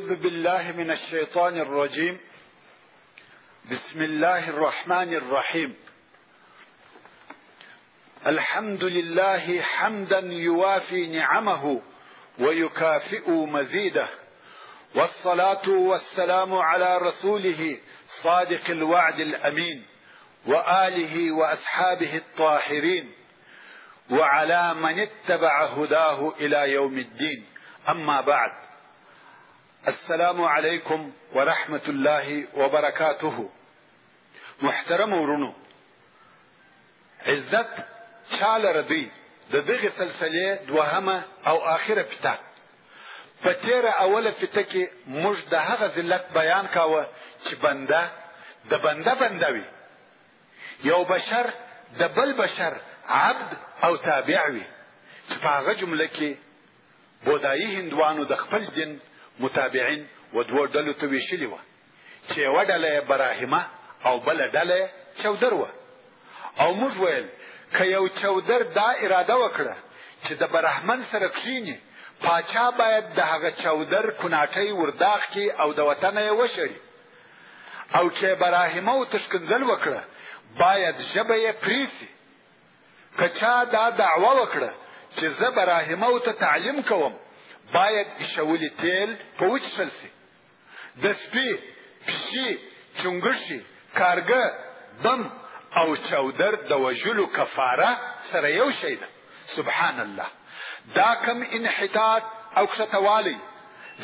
أعوذ بالله من الشيطان الرجيم بسم الله الرحمن الرحيم الحمد لله حمدا يوافي نعمه ويكافئ مزيده والصلاة والسلام على رسوله صادق الوعد الأمين وآله وأصحابه الطاهرين وعلى من اتبع هداه الى يوم الدين اما بعد السلام علیکم ورحمت الله وبرکاته محترم ورونو عزت چاله ردی د دغه سلسله دوهمه او آخره پتا په تیر اوله پتا کې موږ د هغه ذلت بیان کاوه چې بنده د بنده بندوي یو بشر د بل بشر عبد او تابع وي چې په هغه جمله کې بودایي هندوانو د خپل دین متابعین و دوو ډلو ته ویشلي وه چې یوه ډله یې براهمه او بله ډله یې چودر وه او موږ ویل که یو چودر دا اراده وکړه چې د برهمن سره کښیني پاچا باید د هغه چودر کناټۍ ورداغ کې او د وطنه یې وشړي او چې براهمه او تشکنځل وکړه باید ژبه یې پریسي که چا دا دعوه وکړه چې زه براهمه او ته تعلیم کوم باید ایشولي تیل په وچښل سي د سپي پشي چونګښي کارګه بم او چودر د وژلو کفاره سره یو شی ده سبحان الله دا کم انحطاط او کښتوالی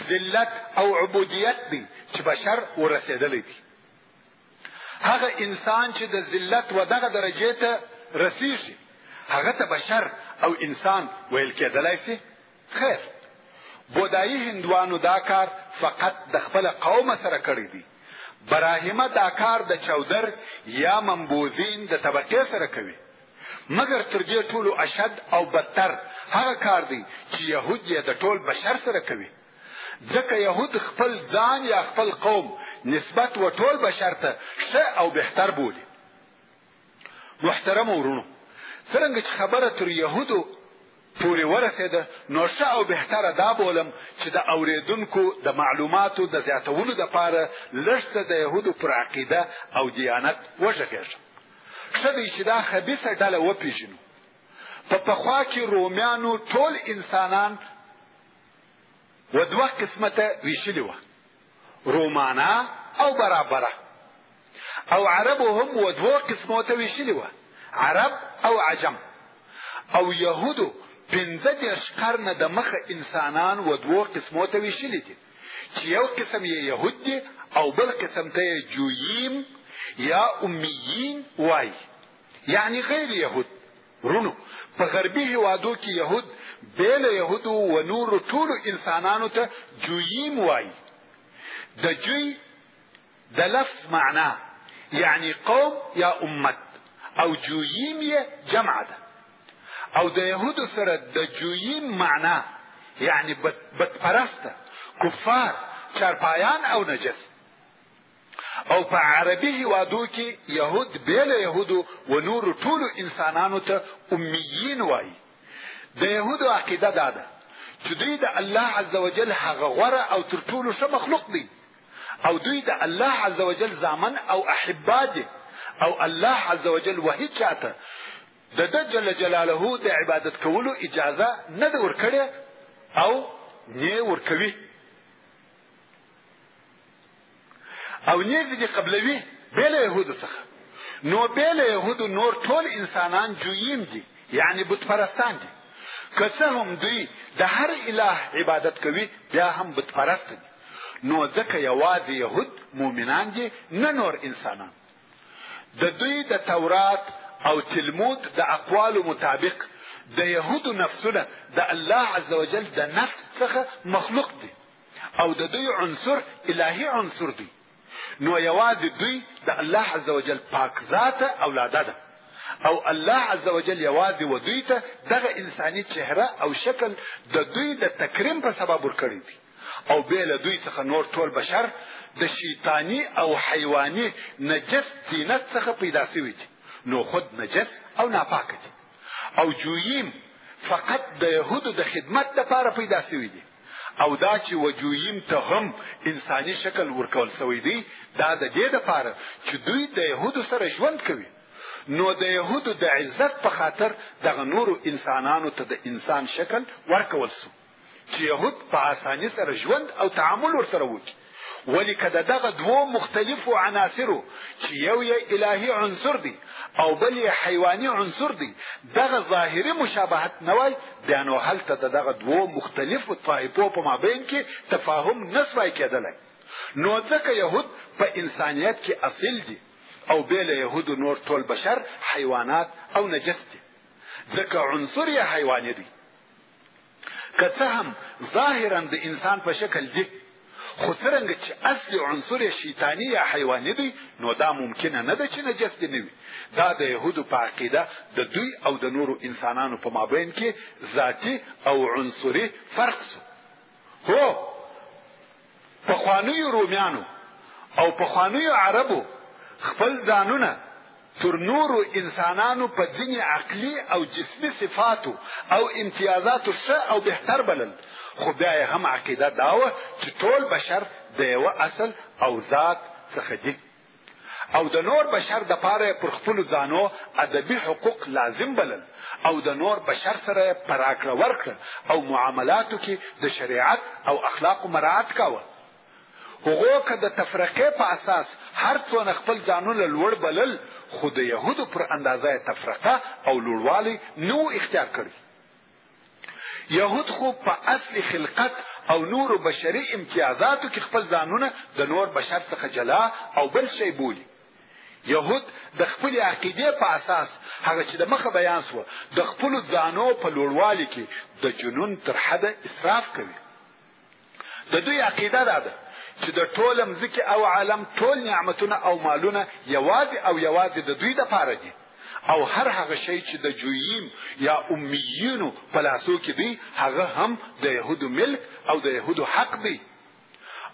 ذلت او عبودیت دی چې بشر ورسېدلی دی هغه انسان چې د ذلت و دغه درجې ته رسیږي هغه ته بشر او انسان ویل کېدلای سي خیر بودایی هندوانو دا کار فقط د خپل قوم سره کړی دی براهیمه دا کار د چودر یا منبوذین د طبقې سره کوي مګر تر دې ټولو اشد او بدتر هغه کار دی چې یهود یې د ټول بشر سره کوي ځکه يهود خپل ځان یا خپل قوم نسبت و ټول بشر ته ښه او بهتر بولي محترم ورونو څرنګه چې خبره تر يهودو پورې ورسېده نو ښه او بهتره دا بولم چې د اورېدونکو د معلوماتو د زیاتولو دپاره لږ څه د یهودو پر عقیده او دیانت وږغېږم ښه دی چې دا خبیثه ډله وپېژنو په پخوا کې رومیانو ټول انسانان و دوه قسمه ته ویشلي وه رومانا او برابره او عرب هم و دوه قسمه ته ویشلي وه عرب او عجم او يهودو پنځه دېرش قرنه د مخه انسانان و دوو قسمو ته ویشلي دي چې یو قسم یې یهود دي او بل قسم ته یې جوییم یا امیین وایي یعنی غیر یهود وروڼو! په غربي هېوادو کې یهود بې له یهودو و نورو ټولو انسانانو ته جوییم وایي. د جوی د لفظ معنا یعنی قوم یا امت او جوییم یې جمع ده او د یهودو سره د جوییم معنا یعنی بت پرسته کفار چارپایان او نجس او په عربي هیوادو کې يهود بیل يهودو و نور ټول انسانانو ته امیین وایي د يهودو عقیده دا ده چې دوی د الله عزوجل هغه غوره او تر ټولو ښه مخلوق دی او دوی د الله عزوجل زامن او احبا دي او الله عزوجل وهي چاته د د جل جلاله د عبادت کولو اجازه نه ده ورکړې او نه ورکوي او نیک دي قبلوي بې له یهودو څخه نو بې له یهودو نور ټول انسانان جویم دي یعنی بت پرستان دي که څه هم دوی د هر اله عبادت کوي بیا هم بت پرست دي نو ځکه یوازې یهود مؤمنان دي نه نور انسانان د دوی د تورات او تلمود د اقوالو مطابق د یهودو نفسونه د الله عزوجل د نفس څخه مخلوق دي او د دوی عنصر الهي عنصر دی نو یوازې دوی د الله عزوجل پاک ذات اولاده ده او الله عزوجل یوازې و دوی ته دغه انساني چهره او شکل د دوی د تکریم په سبب ورکړی دی او به له دوی څخه نور ټول بشر د شیطانی او حیواني نجس زینت څخه پیدا شوی دی نو خود نجس او ناپاک دی او جویم فقط د يهودو د خدمت لپاره پیدا شوی دی او دا چې وجویم ته هم انساني شکل ورکول سوی دی دا د دې لپاره چې دوی د یهودو سره ژوند کوي نو د یهودو د عزت په خاطر دغه نورو انسانانو ته د انسان شکل ورکول سو چې یهود په اساني سره ژوند او تعامل ورسره وکړي ولی که د دغه دوو مختلفو عناصرو چې یو یې الهي عنصر دی او بل یې حیواني عنصر دی دغه ظاهري مشابهت نه وای بیا نو هلته د دغه دوو مختلفو طایفو په مابین کې تفاهم نه سوای کېدلی نو ځکه یهود په انسانیت کې اصیل دي او بې له یهودو نور ټول بشر حیوانات او نجس دي ځکه عنصر یې حیواني دی که څه هم ظاهرا د انسان په شکل دی خو څرنګه چې اصلي عنصر یې شیطاني یا حیواني دی نو دا ممکنه نه ده چې نجس دی نه وي دا د یهودو په عقیده د دوی او د نورو انسانانو په مابین کې ذاتي او عنصري فرق سو هو پخوانیو رومیانو او پخوانیو عربو خپل ځانونه تر نورو انسانانو په ځینې عقلي او جسمي صفاتو او امتیازاتو ښه او بهتر بلل خو بیا یې هم عقیده دا وه چې ټول بشر د یوه اصل او ذات څخه دي او د نور بشر د پاره پر خپل ځانو ادبي حقوق لازم بلل او د نور بشر سره پراکړه ورکړه او معاملاتو کې د شریعت او اخلاق مراعات کاوه هغه که د تفرقه په اساس هر څونه خپل ځانونه لوړ بلل خو د يهودو پر اندازه تفرقه او لوړوالی نو اختیار کړی یهود خو په اصل خلقت او نور بشري امتیازاتو کې خپل ځانونه د نور بشر څخه جلا او بل شی بولي یهود د خپل عقیده په اساس هغه چې د مخه بیان سو د خپل ځانو په لوړوالي کې د جنون تر حد اسراف کوي د دوی عقیده دا ده چې د ټوله مځکې او عالم ټول نعمتونه او مالونه یوازې او یوازې د دوی دپاره دي او هر هغه شی چې د جوییم یا امیینو په لاسو کې دی هغه هم د یهودو ملک او د یهودو حق دی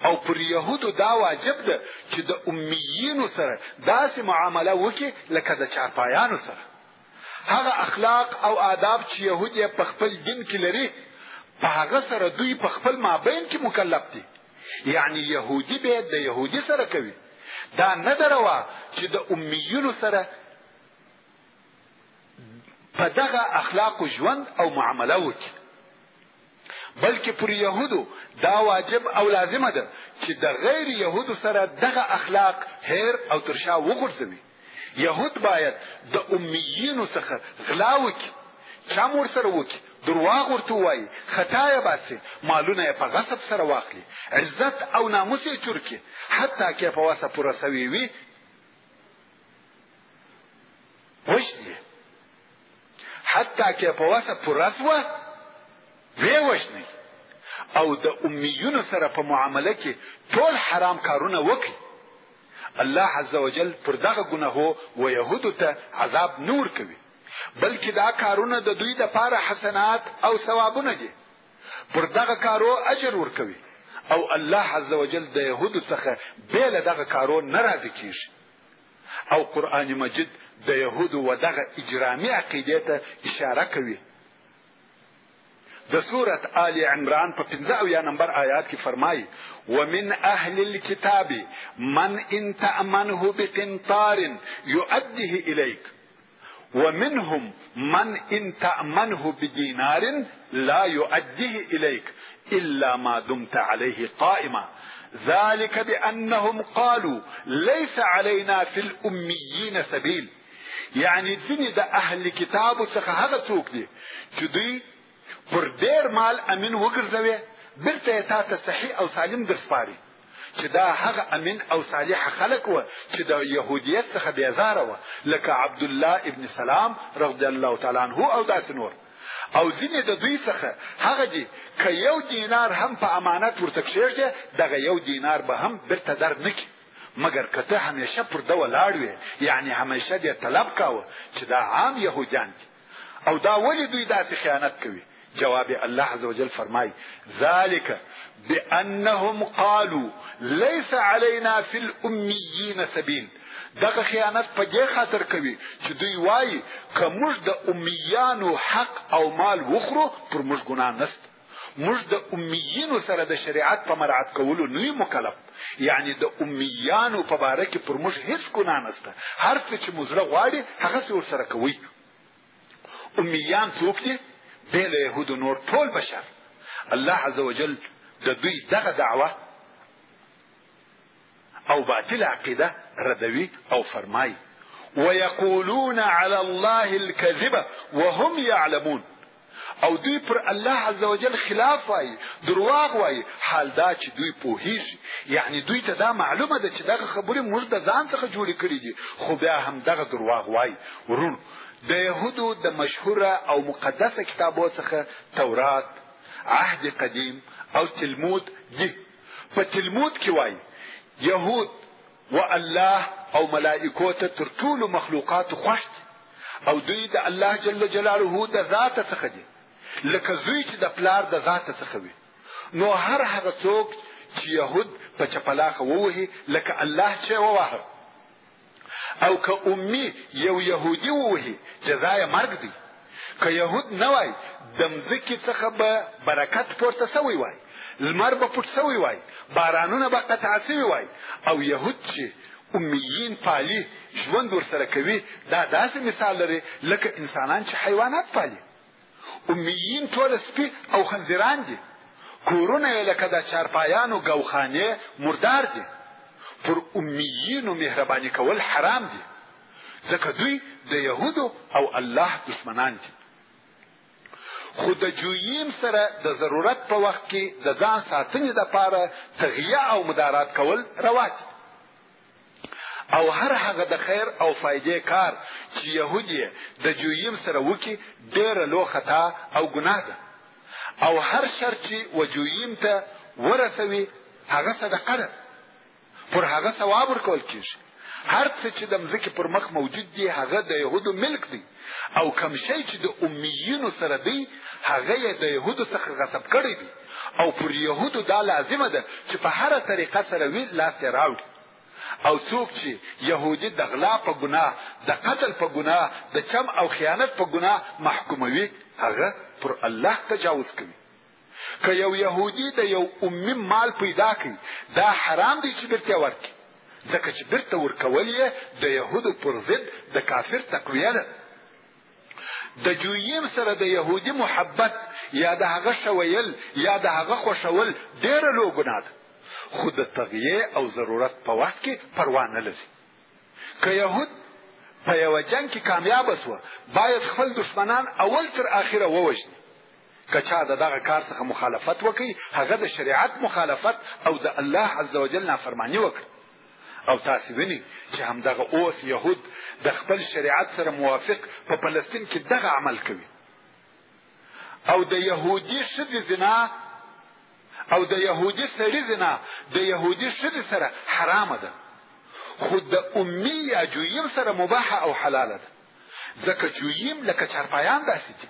او پر یهودو دا واجب ده چې د امیینو سره داسې معامله وکړي لکه د چارپایانو سره هغه اخلاق او آداب چې يهود يې په خپل دين کې لري په هغه سره دوی په خپل مابین کې مکلف دي یعنی يهودي به د يهودي سره کوي دا نه دروا چې د امیونو سره په دغه اخلاق ژوند او معامله وکړي بلکې پر يهودو دا واجب او لازمه ده چې د غیر يهودو سره دغه اخلاق هیر او ترشا وغورځوي يهود باید د امیینو څخه غلا وکړي چم ورسره وکړي درواغ ورته وایي خطا یې باسي مالونه یې په غصب سره واخلي عزت او ناموس یې چور کړي حتی که په وسه پوره سوی وي وژني حتی که په وسه پوره سوه ویې وژنئ او د امیونو سره په معامله کې ټول حرام کارونه وکړي الله عز وجل پر دغه ګناهو و يهودو ته عذاب نور کوي بلکې دا کارونه د دوی د پاره حسنات او ثوابونه دي پر دغه کارو اجر ورکوي او الله عز وجل د يهودو څخه بیل دغه کارو ناراضي کیږي او قرآن مجید د یهودو و دغه اجرامي عقیدې ته اشاره کوي د سورت آل عمران په 15 اویا نمبر آیات کې فرمایي ومن اهل الكتاب من ان تأمنه بقنطار يؤديه اليك ومنهم من إن تأمنه بدينار لا يؤديه إليك إلا ما دمت عليه قائما ذلك بأنهم قالوا ليس علينا في الأميين سبيل يعني ځینې اهل كتاب سخ هذا سوق دي چې پر ډېر مال امین وګرځوې بیرته یې تا ته صحیح او سالم درسپاري چې دا هغه امین او صالح خلک و چې د يهودیت څخه بیزاره و لکه عبد الله ابن سلام رضی الله تعالی عنه او داسې نور او ځینې د دوی څخه هغه دي که یو دینار هم په امانت ورته کښېږدې دغه یو دینار به هم بیرته در نه کړي مګر که ته همیشه پر ده ولاړ وې یعنې همیشه دې طلب کاوه چې دا عام یهودیان دي او دا ولی دوی داسې خیانت کوي جواب الله عز وجل فرمای ذالک بانهم قالوا ليس علينا في الاميين سبيل دغه خیانت په دې خاطر کوي چې دوی وایي که موږ د امیانو حق او مال وخورو پر موږ ګناه نشته موږ د امیینو سره د شریعت په مراعات کولو نه مکلف یعنی د امیانو په باره کې پر موږ هیڅ ګناه نشته هر څه چې موږ غواړي هغه څه ورسره کوي امیان څوک دي بې له یهودو نور ټول بشر الله عز وجل د دوی دغه دعوه او باطل عقیده ردوي او فرمایي ويقولون على الله الكذب وهم يعلمون او دوی پر الله عزوجل خلاف وایي درواغ وایي حال دا چې دوی پوهیږي یعنی دوی ته دا معلومه ده چې دغه خبرې موږ د ځان څخه جوړې کړې دي خو بیا هم دغه درواغ وایي ورونو د یهودو د مشهوره او مقدسه کتابو څخه تورات عهد قدیم او تلمود دي په تلمود کې وايي، يهود و الله او ملائکو ته تر ټولو مخلوقاتو خوښ دي او دوی د الله جل جلاله د ذات څخه دي لکه زوی چې د پلار د ذات څخه وي نو هر هغه څوک چې يهود په چپلاخه ووهي لکه الله چې ووهه او که امي یو يهودي ووهي جزا یې مرګ دی که يهود نه وای د مځکې څخه به برکت پورته سوی وای لمر به پټ سوی وای بارانونه به قطع سوی وای او يهود چې امیین پالي ژوند ورسره کوي دا داسې مثال لري لکه انسانان چې حیوانات پالي امیین ټول سپی او خنزیران دي کورونه یې لکه د چارپایانو ګوخانې مردار دي پر امیینو مهرباني کول حرام دي ځکه دوی د یهودو او الله دشمنان دي خو د جویم سره د ضرورت په وخت کې د ځان ساتنې لپاره تغیه او مدارات کول روا دي او هر هغه د خیر او فایدې کار چې يهود یې د جویم سره وکړي ډېره لو خطا او ګناه ده او هر شر چې وجویم ته ورسوي هغه صدقه ده پر هغه ثواب ورکول کېږي هر څه چې د مځکې پر مخ موجود دي هغه د يهودو ملک دی او کوم شی چې د امیینو سره دی هغه یې د یهودو څخه غصب کړی دی او پر یهودو دا لازمه ده چې په هره طریقه سره وی لاس یې راوړي او څوک چې يهودي د غلا په ګناه د قتل په ګناه د چم او خیانت په ګناه محکوموي هغه پر الله تجاوز کوي که یو يهودي د یو امي مال پیدا کړي دا حرام دی چې بیرته ورکړي ځکه چې بیرته ورکول یې د يهودو پر ضد د کافر تقویه ده د جویم سره د يهودي محبت یا د هغه شویل یا د هغه خوشول ډیره لو ګناه ده خو د تغیه او ضرورت په وخت کې پروا نه لري که يهود په یو جنگ کې کامیاب شو باید خپل دشمنان اول تر اخره ووژني که چا د دغه کار څخه مخالفت وکړي هغه د شریعت مخالفت او د الله عز وجل نافرمانی وکړه او تاسو ویني چې همدغه اوس يهود د خپل شریعت سره موافق په فلسطین کې دغه عمل کوي او د يهودي شذ زنا او د يهودي سړي زنا د يهودي شذ سره حرام ده خو د امي یا جویم سره مباح او حلال ده ځکه جویم لکه چارپایان داسې دي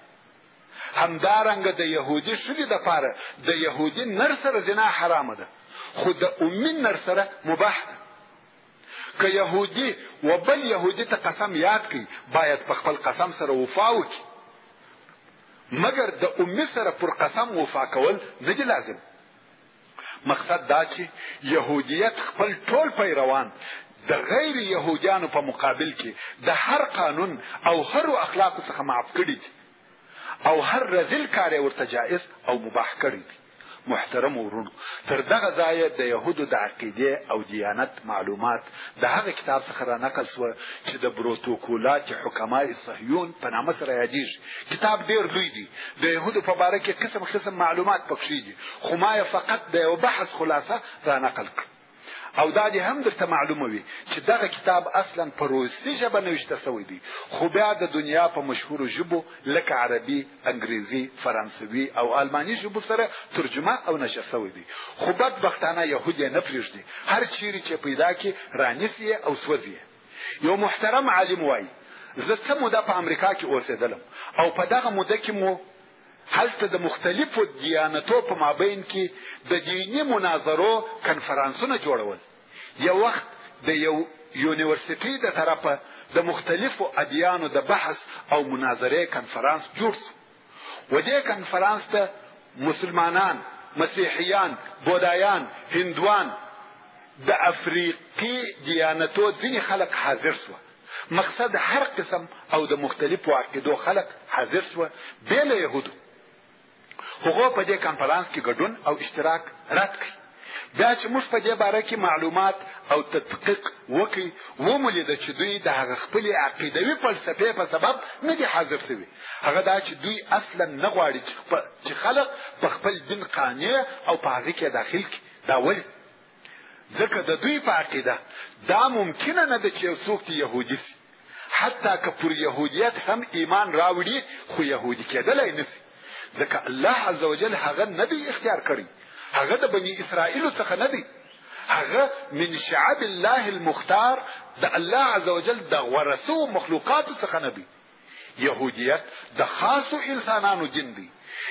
همدارنګه د يهودي ښځې دپاره د يهودي نر سره زنا حرامه ده خو د امي نر سره مباح ده که يهودي و بل يهودي ته قسم یاد کړي باید په خپل قسم سره وفا وکړي مګر د امي سره پر قسم وفا کول نه دي لازم مقصد دا چې يهودیت خپل ټول پیروان د غیر يهوديانو په مقابل کې د هر قانون او هر اخلاق څخه معاف کړي دي او هر رذل کار ورته جائز او مباح کړی دی محترم ورونو تر دغه ځای د يهودو د عقیده او دیانت معلومات د هغه کتاب څخه را نقل سو چې د بروتوکولات حکمای صهیون په نامه سره یادیږي کتاب ډیر لوی دی د يهودو په باره کې قسم قسم معلومات پکښې دي خو ما یې فقط د یو بحث خلاصه را نقل کړ او دا دې هم درته معلومه وي چې دغه کتاب اصلا په روسي ژبه نوشته سوی دی خو بیا د دنیا په مشهورو ژبو لکه عربي انګریزي فرانسوي او آلماني ژبو سره ترجمه او نشر سوی دی خو بدبختانه یهود یې نه پرېږدي هر چیرې چې پیدا کې رانیسي او سوځي یو محترم عالم وایي زه څه موده په امریکا کې اوسېدلم او په دغه موده کې مو هلته د مختلفو دیانتو په مابین کې د دیني مناظرو کنفرانسونه جوړول یو وخت د یو یونیورسټي د طرفه د مختلفو ادیانو د بحث او مناظرې کنفرانس جوړ شو و دې کنفرانس ته مسلمانان مسیحیان بودایان هندوان د افریقي دیانتو ځینې خلک حاضر شو مقصد هر قسم او د مختلفو عقیدو خلق حاضر شو بې له یهودو هغو په دې کنفرانس کې ګډون او اشتراک رد کړي بیا چې موږ په دې باره کې معلومات او تدقیق وکړي ومو لیده چې دوی د هغه خپلې عقیدوي فلسفې په سبب نه دي حاضر شوي هغه دا چې دوی اصلا نه غواړي چې خلق په خپل دین قانع او په هغه کې داخل کړي دا ولې ځکه د دوی په عقیده دا ممکنه نه ده چې یو څوک دې یهودي سي حتی که پر یهودیت هم ایمان راوړي خو یهودي کېدلی نه سي ځکه الله عز وجل هغه نه دی اختیار کړی هغه د بني اسرائیلو څخه نه دی هغه من شعب الله المختار د الله عز وجل د غوره سو مخلوقاتو څخه نه دی يهوديت د خاصو انسانانو دین دی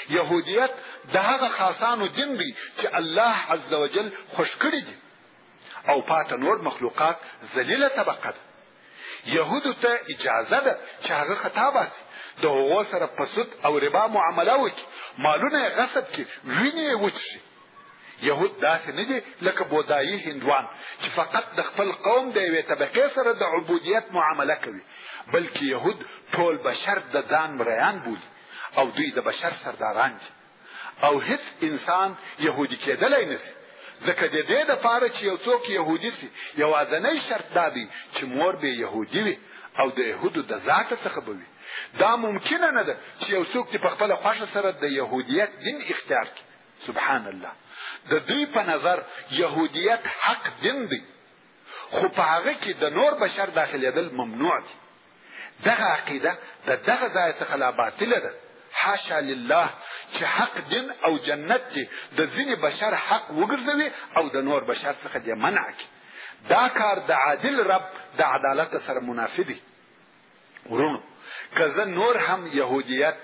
يهوديت د هغه خاصانو دین دی چې الله عز وجل خوش کړی دی او پاته نور مخلوقات ذلیله طبقه ده يهودو ته اجازه ده چې هغه خطا باسي د هغو سره په سود او ربا معامله وکړي مالونه یې غصب کړي وینې یې وچشي یهود داسې نه دي لکه بودایي هندوان چې فقط د خپل قوم د یوې طبقې سره د عبودیت معامله کوي بلکې یهود ټول بشر د ځان مریان بولي او دوی د بشر سرداران دي او هیڅ انسان یهودي کېدلی نه سي ځکه د دې دپاره چې یو څوک یهودي سي یوازنی شرط دا دی چې مور به یهودي وي او د یهودو د ذاته څخه به وي دا ممکنه نه ده چې یو څوک دې په خپله خوښه سره د یهودیت دین اختیار کړي سبحان الله د دوی په نظر يهوديت حق دین دی خو په هغه کې د نور بشر داخليدل ممنوع دي دغه عقیده د دغه ځای څخه لا باطله ده حاشا لله چې حق دین او جنت دې د ځینې بشر حق وګرځوي او د نور بشر څخه دې منع کړي دا کار د عادل رب د عدالت سره منافي دی وروڼو که زه نور هم يهوديت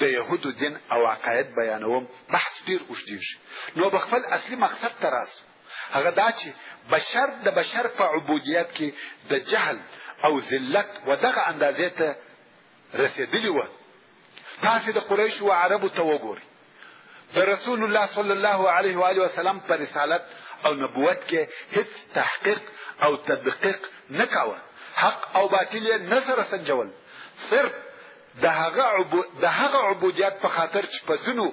د يهودو دين او عقايد بيانوم بحث ډیر اوږدیږي نو به خپل اصلي مقصد ته راسو هغه دا چې بشر د بشر په عبودیت کې د جهل او ذلت و دغه اندازې ته رسېدلی و تاسې د قریشو او عربو ته وګورئ د رسول الله صلی الله علیه و آله وسلم په رسالت او نبوت کې هیڅ تحقیق او تدقیق نه کاوه حق او باطل یې نه سره سنجول صرف د هغه عبو... د هغه عبودیت په خاطر چې په ځینو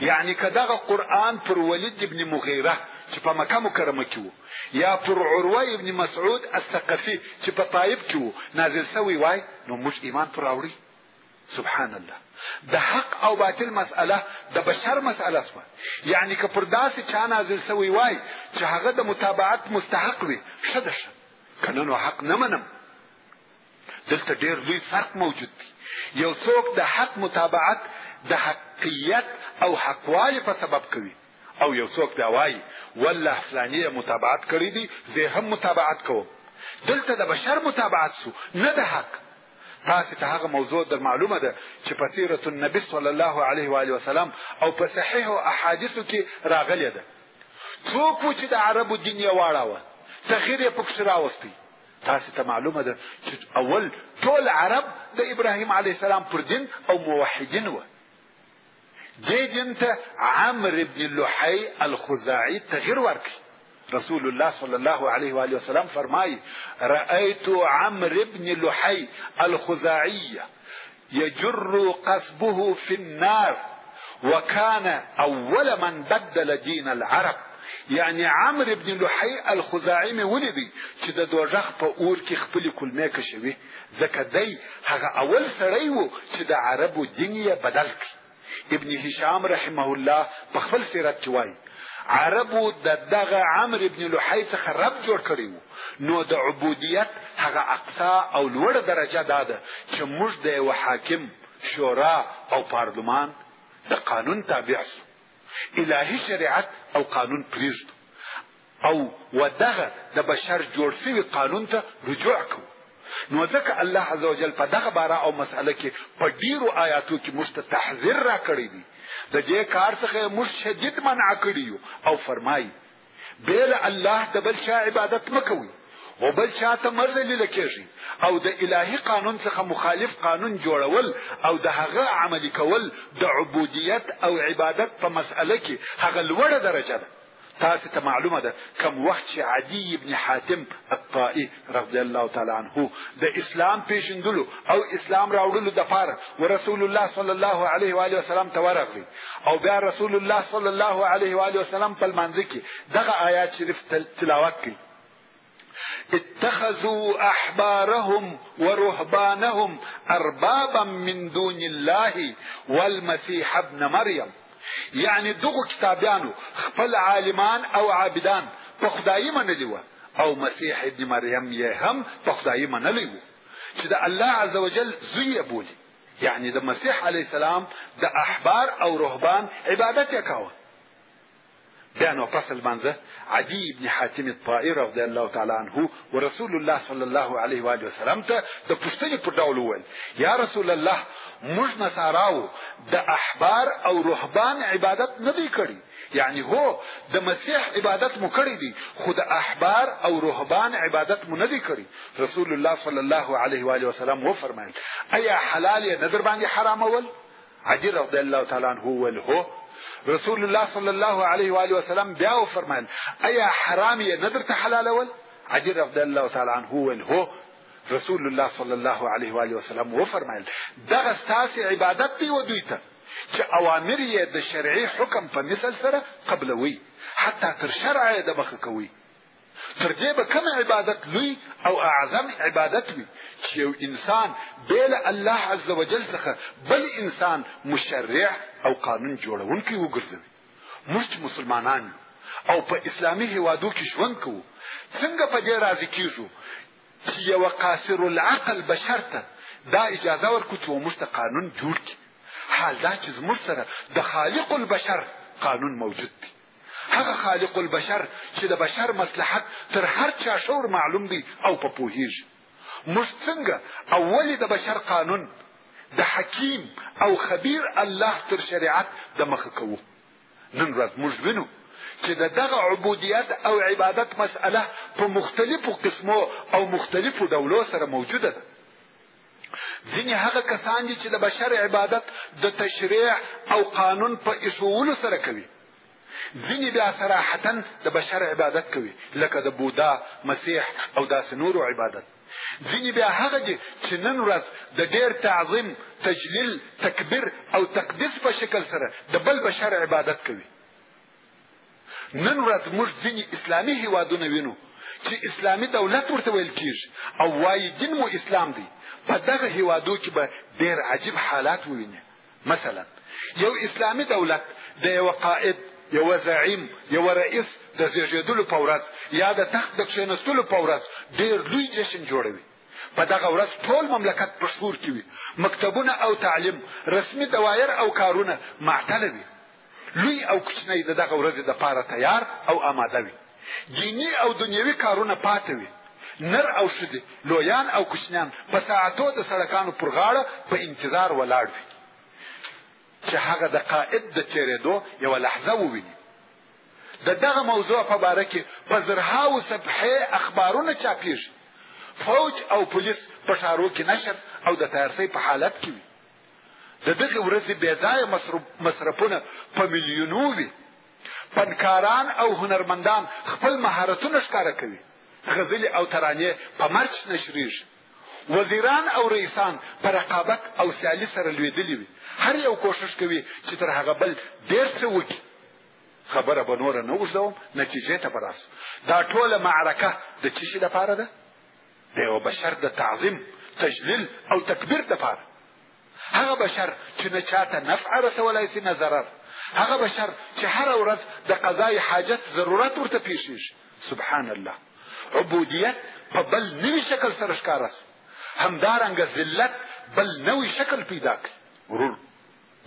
یعنی که دغه قرآن پر ولید ابن مغیره چې په مکه مکرمه کې وو یا پر عروه ابن مسعود الثقفي چې په طایب کې وو نازل سوی وای نو موږ ایمان پر راوړي سبحان الله د حق او باطل مسأله د بشر مسأله سوه یعنی که پر داسې چا نازل سوی وای چې هغه د متابعت مستحق وي ښه ده ښه که نه نو حق نه منم دلته ډیر لوی فرق موجود دی یو څوک د حق متابعت د حقیت او حقوالي په سبب کوي او یو څوک بیا وایي والله فلانی متابعت کړی دی زه هم متابعت کوم دلته د بشر متابعت سو نه د حق تاسو ته هغه موضوع در معلومه ده چې په سیرت النبی صلی الله علیه و علیه وسلم او په صحیح احادیثو کې راغلی ده څوک چې د عربو دین یې واړاوه تغیر یې پکښې راوستی تاسو ته معلومه ده چې اول ټول عرب د ابراهیم علی السلام پر دین او موحدین و دې دین ته عمرو ابن لحی الخزاعی تغیر ورکړ رسول الله صلى الله عليه وآله وسلم فرمای رأيت عمرو ابن لحي الخزاعية يجر قصبه في النار وكان اول من بدل دين العرب یعنی عمر ابن لحی الخزاعی می ولیدی چې د دوژخ په اور کې خپل کلمه کشوي ځکه دی هغه اول سړی وو چې د عربو دین یې بدل کړ ابن هشام رحمه الله په خپل سیرت کې وایي عربو د دغه عمر ابن لحی څخه رب جوړ کړی وو نو د عبودیت هغه اقصا او لوړه درجه دا ده چې موږ د یو حاکم شورا او پارلمان د قانون تابع سو الهي شریعت او قانون پریږدو او و دغه د بشر جوړ سوي قانون ته رجوع کوو نو ځکه الله عزوجل په دغه باره او مسئله کې په ډیرو آیاتو کې موږ ته تحذیر را کړی دی د دې کار څخه موږ شدید منع کړی یو او فرمایي بیل الله د بل چا عبادت مکوي او بل چا ته مذلیل کېږي او د الهي قانون څخه مخالف قانون جوړول او د هغه عملي کول د عبودیت او عبادت په مسأله کې هغه لوړه درجه ده تاسو ته معلومه ده کم وخت چې عدی ابن حاتم الطائي رضی الله تعالی عنه د اسلام پیژندلو او اسلام راوړلو د پاره ورسول الله صلی الله علیه و علیه وسلم ته ورغلی او بیا رسول الله صلی الله علیه و علیه وسلم په منځ کې دغه آیات شریف تلاوت کړي اتخذوا احبارهم ورهبانهم اربابا من دون الله والمسيح ابن مريم یعنی دغه کتابیانو خپل عالمان او عابدان په خدای منلی و او مسیح ابن مریم یې هم په خدای منلی و چې د الله عزوجل زوی بولی یعنی د مسیح علی السلام د احبار او رهبان عبادت یې کاوه بیا نو پس لمانځه عدی ابن حاتم الطائي رضی الله تعالی عنه ورسول الله صلی الله علیه و وسلم ته د پوښتنې په ډول وویل یا رسول الله موږ نصاراو د احبار او رهبان عبادت نه دی کړی یعنی هو د مسیح عبادت مو کړی دی خو د احبار او رهبان عبادت مو نه دی کړی رسول الله صلی الله علیه و وسلم وفرمایل ایا حلال یې نظر باندې حرامول علی رضی الله تعالی عنه وویل هو رسول الله صلی الله علیه و آله وسلم بیا وفرمایل ایا حرام یې نه درته حلالول علی رضی الله تعالی عنه وویل هو رسول الله صلی الله علیه و آله وسلم وفرمایل دغه ستاسو عبادت دی و دوی ته چې اوامر یې د شرعي حکم په مثل سره قبلوي حتی تر شرع یې د مخه کوي تر دې به کوم عبادت لوی او اعظم عبادت وي چې یو انسان بې له الله عز وجل څخه بل انسان مشرع او قانون جوړونکی وګرځوي موږ چې مسلمانان یو او په اسلامي هیوادو کې ژوند کوو څنګه په دې راضي کیږو چې یو قاصر العقل بشر ته دا اجازه ورکو چې موږ ته قانون جوړ کړي حال دا چې زموږ سره د خالق البشر قانون موجود دی هغه خالق البشر چې د بشر مصلحت تر هر چا شور معلوم دی او په پوهیږي موږ څنګه او ولې د بشر قانون د حکیم او خبیر الله تر شریعت د مخه کوو نن ورځ موږ وینو چې د دغه عبودیت او عبادت مسأله په مختلفو قسمو او مختلفو ډولو سره موجوده ده ځینې هغه کسان دي چې د بشر عبادت د تشریع او قانون په ایښوولو سره کوي ځینې بیا صراحتا د بشر عبادت کوي لکه د بودا مسیح او داسې نورو عبادت ځینې بیا هغه دي چې نن ورځ د ډېر تعظیم تجلیل تکبیر او تقدیس په شکل سره د بل بشر عبادت کوي نن ورځ موږ ځینې اسلامي هیوادونه وینو چې اسلامي دولت ورته ویل کیږي او وایي دین مو اسلام دی په دغه هیوادو کې به ډیر عجیب حالات وویني مثلا یو اسلامي دولت د یو قائد یو زعیم یو رئیس د زیږیدلو په ورځ یا د تخت د کښینستلو په ورځ ډیر لوی جشن جوړوي په دغه ورځ ټول مملکت په شور کې وي مکتبونه او تعلیم رسمي دوایر او کارونه معطل وي لوی او کوچنی د دغه ورځې د پاره تیار او آماده وي دیني او دنیوي کارونه پاته وي نر او ښځې لویان او کوچنیان په ساعتو د سړکانو پر غاړه په انتظار ولاړ وي چې هغه د قائد د تیرېدو یوه لحظه وویني د دغه موضوع په باره کې په زرهاو صفحې اخبارونه چاپیږي فوج او پولیس په ښارو کې نشر او د تیارسۍ په حالت کې وي د دغې ورځې بې ځایه مصرفونه په میلیونو وي فنکاران او هنرمندان خپل مهارتونه ښکاره کوي غزلې او ترانې په مرچ نشریږي وزیران او رئیسان په رقابت او سیالي سره لوېدلي وي هر یو کوښښ کوي چې تر هغه بل ډېر څه وکړي خبره به نوره نه اوږدوم نتیجې ته به راسو دا ټوله معرکه د څه شي لپاره ده د یوه بشر د تعظیم تجلیل او تکبیر دپاره هغه بشر چې نه چاته نفع رسولای سي نه ضرر هغه بشر چې هره ورځ د قضای حاجت ضرورت ورته پیښیږي سبحان الله عبودیت په بل نوي شکل سره ښکاره سو همدارنګه ذلت بل نوی شکل پیدا کړي ورور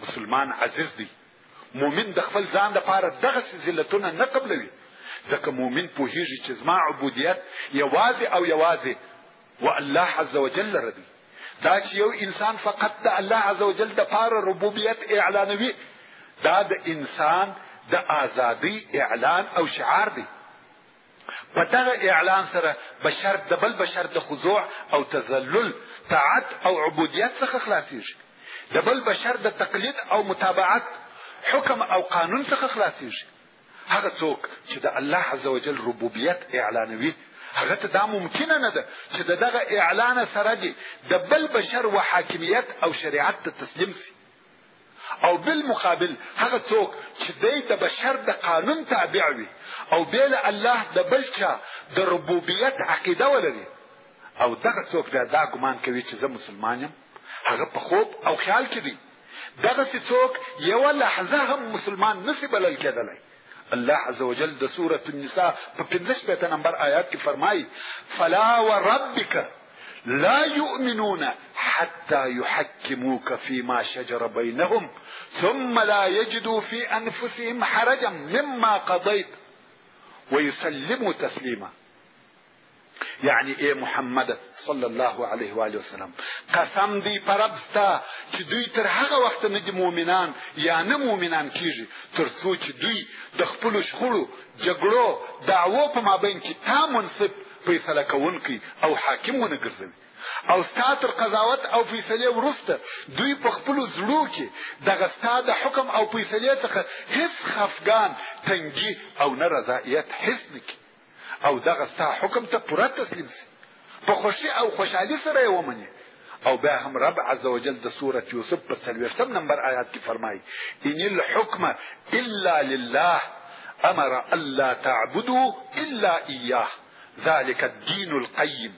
مسلمان عزیز دی مؤمن د خپل ځان لپاره دغه ذلتونه نه قبلوي ځکه مؤمن پوهیږي چې زما عبودیت یوازې او یوازې و الله عز وجل لره دی دا چې یو انسان فقط د الله عز وجل د پاره ربوبیت اعلانوي دا د انسان د ازادۍ اعلان او شعار دی په دغه اعلان سره بشر د بل بشر د خضوع او تذلل طاعت او عبودیت څخه خلاصیږي د بل بشر د تقلید او متابعت حکم او قانون څخه خلاصیږي هغه څوک چې د الله عزوجل ربوبیت اعلانوي هغه ته دا ممکنه نه ده چې د دغه اعلان سره دی د بل بشر و حاکمیت او شریعت ته تسلیم سي او بالمقابل هغه څوک چې دی د بشر د قانون تابع وي او بې له الله د بل چا د ربوبیت عقیده ولري او دغه څوک بیا دا ګمان کوي چې زه مسلمان یم هغه په خوب او خیال کې دی دغه څوک یو لحظه هم مسلمان نسی بلل کېدلی الله عز وجل د سورة النساء په 15 نمبر آیات کې فرمایي فلا وربک لا يؤمنون حتى يحكموك فيما شجر بينهم ثم لا يجدوا في انفسهم حرجا مما قضيت ويسلموا تسليما یعنی ای محمد صلی الله علیه و آله وسلم قسم دی پر رب ستا چې دوی تر هغه وخت نه دي مؤمنان یا نه مؤمنان کیږي تر څو چې دوی د خپلو شخړو جګړو دعوو په مابین کې تا منصف فیصله کوونکی او حاکم ونه ګرځوي او ستا تر قضاوت او فیصلې وروسته دوی په خپلو زړو کې دغه ستا د حکم او فیصلې څخه هیڅ خفګان تنګي او نه رضایت حس نه کړي او دغه ستا حکم ته پوره تسلیم سي په خوشي او خوشحالي سره یې ومني او بیا هم رب عز وجل د سورة یوسف په څلوېښتم نمبر آیات کې فرمایي ان الحکم الا لله امر الا تعبدوا الا اياه ذلك الدين القيم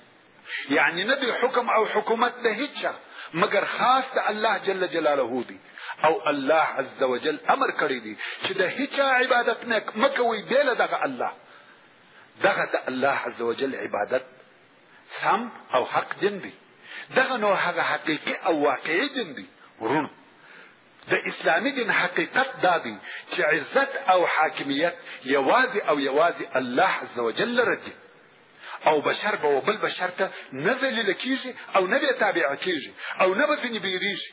یعنی نه دی حکم او حکومت د هیچا مګر خاص د الله جل جلاله دی او الله عز وجل امر کړی دی چې د هیچا عبادت نه مکوي بیل دغه الله دغه د الله عز وجل عبادت سم او حق دین دی دغه نو هغه حقیقي او واقعي دین دی ورونو د اسلامي دین حقیقت دا دی چې عزت او حاکمیت یوازې او یوازې الله عز وجل لري او بشر به و بل بشر ته نه ذلیل کیږي او نه به تابع کیږي او نه به ځینې بیریږي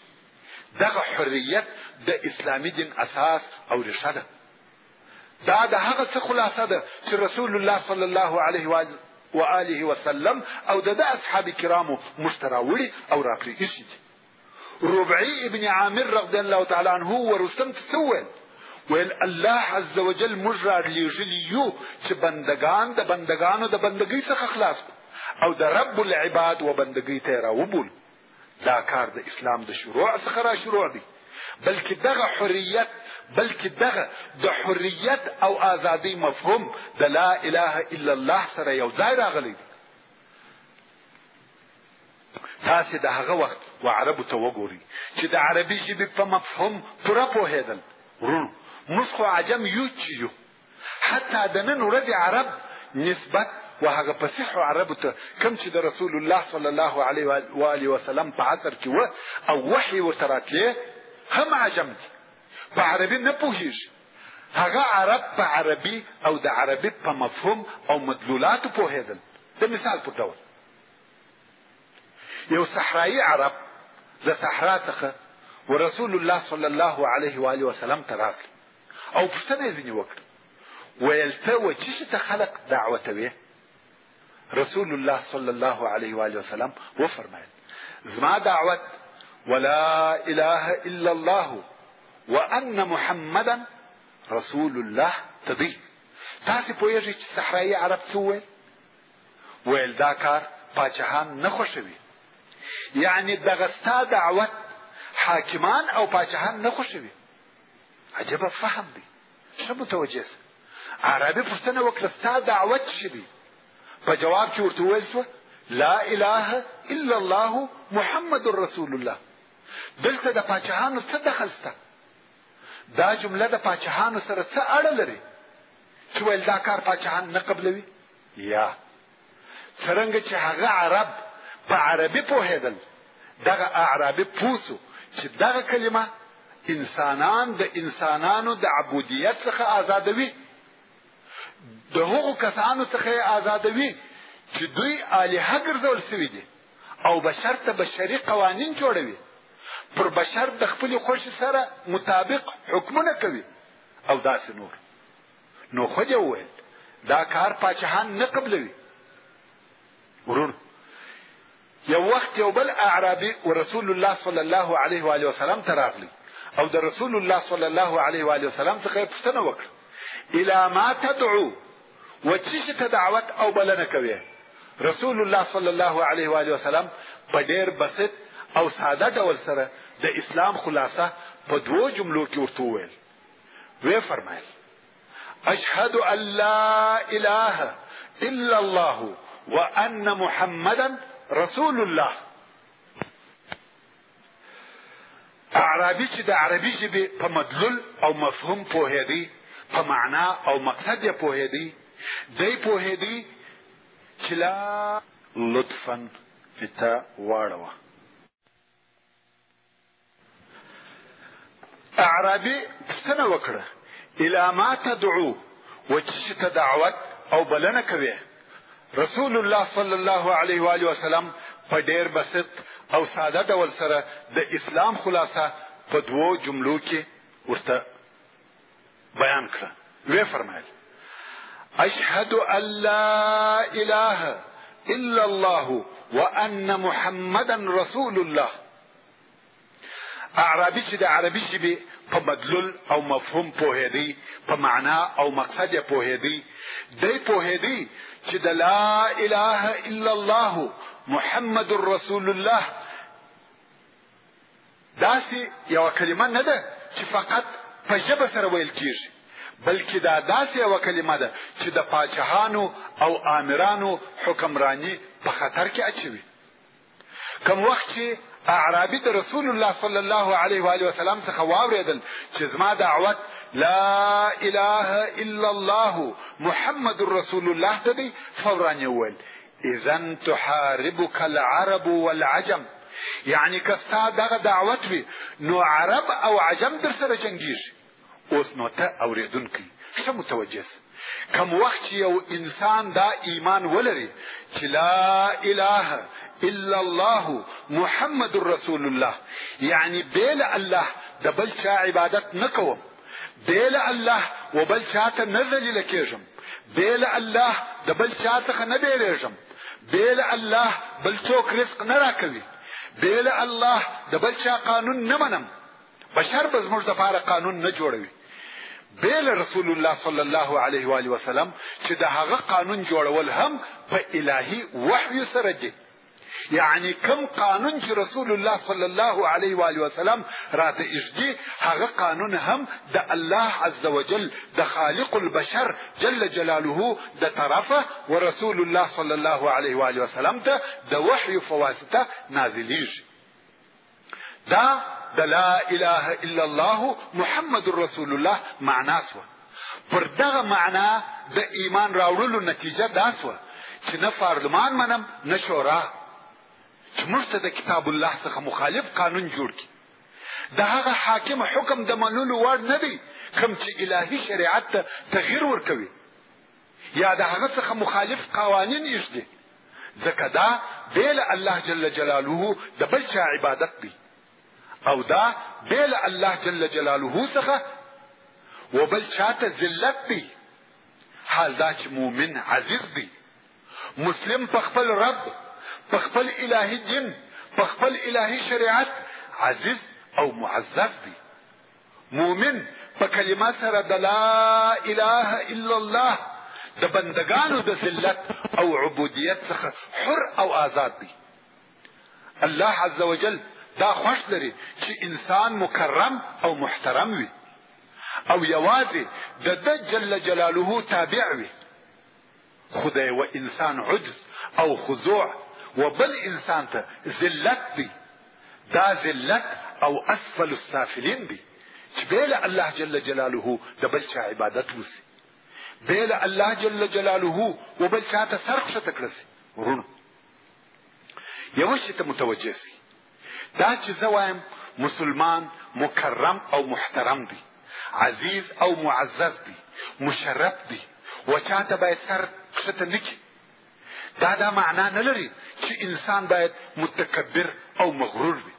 دغه حریت د اسلامي دین اساس او ریښه ده دا د هغه څه خلاصه ده چې رسول الله صلی الله علیه و و آله وسلم او د ده اصحاب کرامو موږ ته راوړي او راپرې ایښي دي ربعي ابن عامر رضی الله تعالی عنه ورستم څه وویل ویل الله عز وجل موږ رالیږلي یو چې بندگان د بندگانو د بندګۍ څخه خلاص کړو او د رب العباد و بندګۍ ته راوبول دا کار د اسلام د شروع څخه را شروع دی بلکې دغه حریت بلکې دغه د حریت او ازادۍ مفهوم د لا اله الا الله سره یو ځای راغلی دی تاسې د هغه وخت و عربو ته وګورئ چې د عربي ژبې په مفهوم پوره پوهېدل ورونو موږ خو عجم یو چې یو حتی د نن ورځې عرب نسبت و هغه فصیح عربو ته کم چې د رسول الله صلی الله علیه و آله وسلم په عصر کې و او وحی ورته راتلې هم عجم دي په عربي نه پوهیږي هغه عرب په عربي او د عربي په مفهوم او مدلولاتو پوهېدل د مثال په ډول یو صحرایي عرب د صحرا څخه ورسول الله صلی الله علیه و آله وسلم ته راغلی او پوښتنه یې ځینې وکړه ویل ته و چی شي ته خلق دعوتوې رسول الله صلی الله علیه و آله وسلم وفرمایل زما دعوت ولا اله الا الله وان محمدا رسول الله تدی تاسو پوهیږئ چې صحرایي عرب څه وویل ویل دا کار پاچهان نه خوښوي یعنی دغه ستا دعوت حاکمان او پاچهان نه خوښوي عجبه فهم دی ښه متوجه سه عربي پوښتنه وکړه ستا دعوت څه دی په جواب کې ورته وویل شوه لا اله الا الله محمد رسول الله دلته د پاچهانو څه دخل سته دا جمله د پاچهانو سره څه اړه لري چې ویل دا کار پاچهان نه قبلوي یا څرنګه چې هغه عرب په عربي پوهېدل دغه اعرابي پوه سو چې دغه کلمه انسانان د انسانانو د عبودیت څخه آزادوي د هغو کسانو څخه یې آزادوي چې دوی الهه ګرځول سوي دي او بشر ته بشري قوانین جوړوي پر بشر د خپلې خوښې سره مطابق حکمونه کوي او داسې نور نو خو دې وویل دا کار پاچهان نه قبلوي ورونو یو وخت یو بل اعرابي و رسول الله صلی الله علیه و علیه وسلم ته راغلی او د رسول الله صلی الله علیه و علیه وسلم څخه یې پوښتنه وکړه الی ما تدعو و چی شي ته دعوت او بلنه کوي رسول الله صلی الله علیه و علیه وسلم په ډیر بسط او ساده ډول سره د اسلام خلاصه په دوو جملو کې ورته وویل وی فرمایل اشهد ان لا اله الا الله وان محمدا رسول الله اعرابي چې د عربي ژبې په مدلول او مفهوم پوهېدی په معنا او مقصد یې پوهېدی دی پوهېدی چې لا لطفا فتا واړوه اعرابي پوښتنه وکړه الا ما تدعو و چې ته دعوت او بلنه کوي رسول الله صلی الله علیه و علیه وسلم په ډیر بسط او ساده ډول سره د اسلام خلاصه په دوو جملو کې ورته بیان کړه وی فرمایل اشهد ان لا اله الا الله وان محمدا رسول الله اعرابي چې د عربي ژبې په بدلول او مفهوم پوهېدی په معنا او مقصد یې پوهېدی دی پوهېدی چې د لا اله الا الله محمد رسول الله داسې یوه کلمه نه ده چې فقط په ژبه سره ویل کیږي بلکې دا داسې یوه کلمه ده چې د پاچهانو او آمرانو حکمرانی په خطر کې اچوي کوم وخت چې اعرابي د رسول الله صلی الله علیه و علیه وسلم څخه واوریدل چې زما دعوت لا اله الا الله محمد رسول الله ته دی فورا یې وویل اذا تحاربك العرب والعجم یعنی که ستا دغه دعوت وي نو عرب او عجم در سره جنګیږي اوس نو ته اورېدونکی ښه متوجه سه کم وخت چې یو انسان دا ایمان ولري چې لا اله الا الله محمد رسول الله یعنی بیل الله د بل چا عبادت نکوم بې له الله و بل چاته نه ذلیله کېږم بې له الله د بل چا څخه نه بیریږم بې له الله بل څوک رزق نه راکوي بې له الله د بل چا قانون نه منم بشر به زموږ دپاره قانون نه جوړوي بې له رسول الله صلی الله علیه و وسلم چې د هغه قانون جوړول هم په الهي وحي سره دي یعنی کم قانون چې رسول الله صلی الله علیه و علیه وسلم راته اجدي هغه قانون هم د الله عز وجل د خالق البشر جل جلاله د طرفه ورسول الله صلی الله علیه و علیه وسلم ته د وحی فواسطه نازلیږي دا د لا اله الا الله محمد رسول الله معنا سوه پر دغه معنا د ایمان راوړلو نتیجه دا سوه چې نه پارلمان منم نه شورا چې موږ ته د کتاب الله څخه مخالف قانون جوړ کړي د هغه حاکم حکم د منلو وړ نه دی کوم چې الهي شریعت ته تغیر ورکوي یا د هغه څخه مخالف قوانین ایږدي ځکه دا بیل الله جل جلاله د بل چا عبادت دی او دا بیل الله جل جلاله څخه و بل چاته ذلت دی حال دا چې مؤمن عزیز دی مسلم په خپل رب په خپل الهي دین په خپل الهي شریعت عزیز او معزز دی مؤمن په کلمه سره د لا اله الا الله د بندگانو د ذلت او عبودیت څخه حر او آزاد دی الله عز وجل دا خوښ لري چې انسان مکرم او محترم وي او یوازې د د جل جلاله تابع وي خو د یوه انسان عجز او خضوع و بل انسان ته ذلت دی دا ذلت او اسفل السافلین دی چې بیل الله جل جلاله د بل چا عبادت وسی بیل الله جل جلاله و بل چا ته سر کښته کړسی ورونو یو شي ته متوجه سي دا چې زه وایم مسلمان مکرم او محترم دی عزیز او معزز دی مشرف دی و چاته باید سر کښته نکړي دا دا معنا نه لري چې انسان باید متکبر او مغرور وي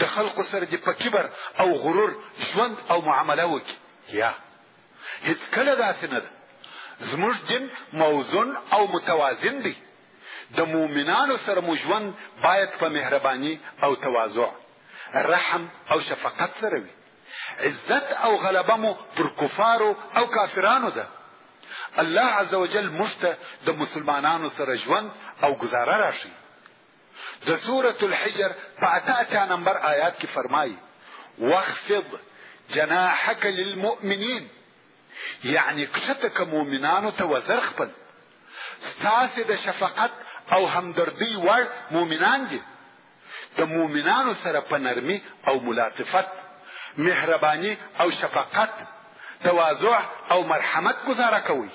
د خلقو سره دې په کبر او غرور ژوند او معامله وکړي یا هیڅکله داسې نه ده زموږ دین موزون او متوازن دی د مؤمنانو سره مو ژوند باید په مهرباني او تواضع رحم او شفقت سره وي عزت او غلبه مو پر کفارو او کافرانو ده الله عزوجل موږ ته د مسلمانانو سره ژوند او گزاره راښي د سورة الحجر په اته اتیا نمبر آیات کې فرمایي واخفض جناحك للمؤمنين یعنی کښته که مؤمنانو ته وزر خپل ستاسې د شفقت او همدردۍ وړ مؤمنان دي د مؤمنانو سره په نرمي او ملاطفت مهرباني او شفقت تواضع او مرحمت گزاره کوي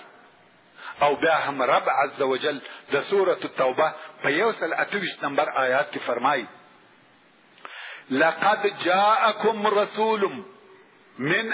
او بیا هم رب عز وجل د سورة التوبه په یو سل اتویشت نمبر آیات کې فرمایي لقد جاءكم رسول من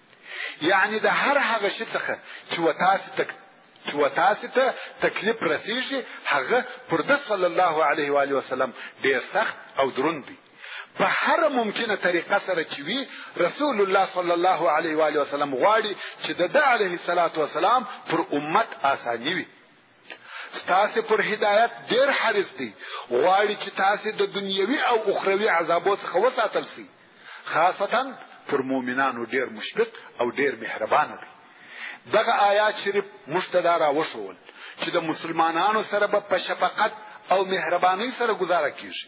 یعنی د هر هغه شي څخه چې و تاسو ته چې و تاسو ته تکلیف رسیږي هغه پر د صلی الله علیه و علیه وسلم ډیر سخت او دروند دی په هر ممکنه طریقه سره چې وي رسول الله صلی الله علیه و علیه وسلم غواړي چې د ده علیه الصلاة والسلام پر امت آسانی وي ستاسې پر هدایت ډېر حریص دی غواړي چې تاسې د دنیوي او اخروي عذابو څخه وساتل سي خاصتا پر مؤمنانو ډېر مشفق او ډېر مهربان دی دغه آیات شریف موږ ته دا راوښول چې د مسلمانانو سره به په شفقت او مهربانۍ سره گزاره کیږي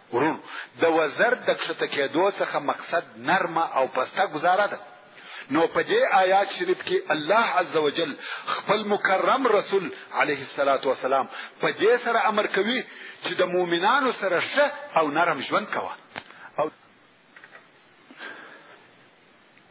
ورور د وزر د کښته کېدو څخه مقصد نرمه او پسته گزاره ده نو په دې آیات شریف کې الله عزوجل خپل مکرم رسول علیه الصلاۃ والسلام په دې سره امر کوي چې د مؤمنانو سره ښه او نرم ژوند کوه او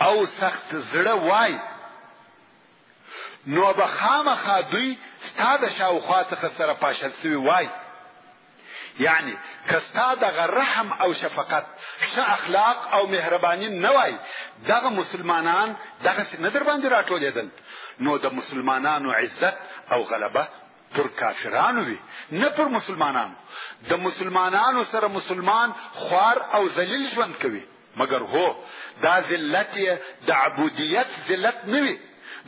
او سخت زړه وای نو به خامخا دوی ستا د شاوخوا څخه سره پاشل سوي وای یعنی که ستا دغه رحم او شفقت ښه اخلاق او مهرباني نه وای دغه مسلمانان دغسې نه در باندې راټولېدل نو د مسلمانانو عزت او غلبه پر کافرانو وي نه پر مسلمانانو د مسلمانانو سره مسلمان خوار او ذلیل ژوند کوي مګر هو دا ذلت یې د عبودیت ذلت نه وي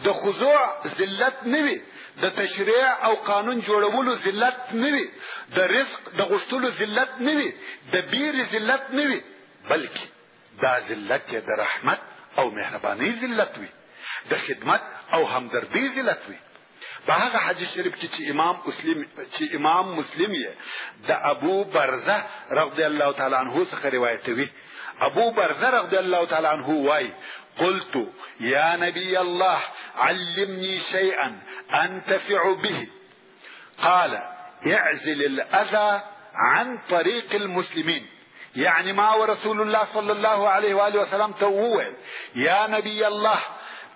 د خضوع ذلت نه وي د تشریع او قانون جوړولو ذلت نه وي د رزق د غشتلو ذلت نه وي د بیرې ذلت نه وي بلکې دا ذلت یې د رحمت او مهربانۍ ذلت وي د خدمت او همدردۍ ذلت وي په هغه حدیث شریف کې چې امام مسلم چې امام مسلم یې د ابو برزه رضی الله تعالی عنه څخه روایتوي ابو برزه رضی الله تعالی عنه وای قلت يا نبي الله علمني شيئا انتفع به قال اعزل الاذى عن طريق المسلمين یعنی ما و رسول الله صلی الله علیه و آله وسلم ته وویل یا نبی الله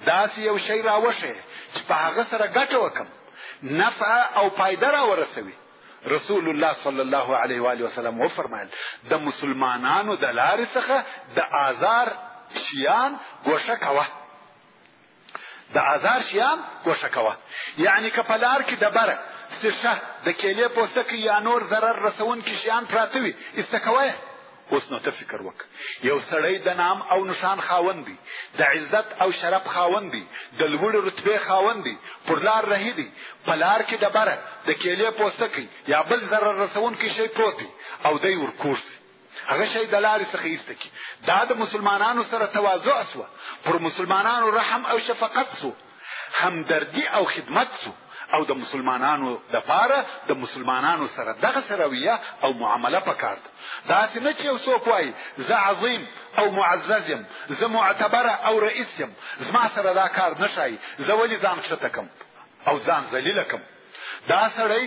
داسې یو شی راوښیه چې په هغه سره ګټه وکم نفع او پایده را ورسوي رسول الله صلی الله علیه و آله وسلم وفرمایل د مسلمانانو د لارې څخه د آزار شیان ګوښه کوه د آزار شیان ګوښه کوه یعنی که په لار کې ډبره سیخه د کیلې پوستکی یا نور ضرر رسونکي شیان پراته وي ایسته کوه اوس نو ته فکر وک یو سړی د نام او نشان خاوند دی د عزت او شرف خاوند دی د لوړ رتبه خاوند دی پر لار رهی دی په لار کې ډبره د کیلې پوستکی یا بل ضرر رسونکي شی پروت دی او دی ورکوړ هغه شی د لارې څخه ایسته کی دا د مسلمانانو سره تواضع سو پر مسلمانانو رحم او شفقت سو همدردی او خدمت سو او د مسلمانانو د پاره د مسلمانانو سره دغه سرویه او معامله پکار ده دا سینه چې یو څوک وای زه عظیم او معزز یم زه معتبر او رئیس یم زما سره دا کار نشای زه ولی ځان ښه تکم او ځان ذلیل کم دا سړی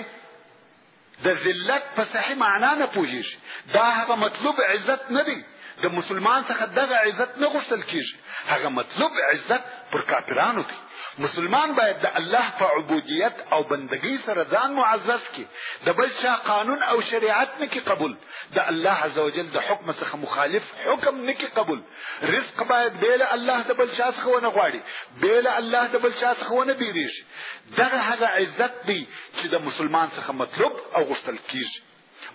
د ذلت په صحیح معنا نه پوهیږي دا هغه مطلوب عزت نه دی د مسلمان څخه دغه عزت نه غوښتل کیږي هغه مطلوب عزت پر کافرانو دی مسلمان باید د الله په عبودیت او بندګۍ سره ځان معزز کړي د بل چا قانون او شریعت نه کې قبول د الله عزوجل د حکم څخه مخالف حکم نه کې قبول رزق باید بیل الله د بل چا څخه ونه غواړي بیل الله د بل چا څخه ونه بیریږي دغه هغه عزت دی چې د مسلمان څخه مطلوب او غوښتل کیږي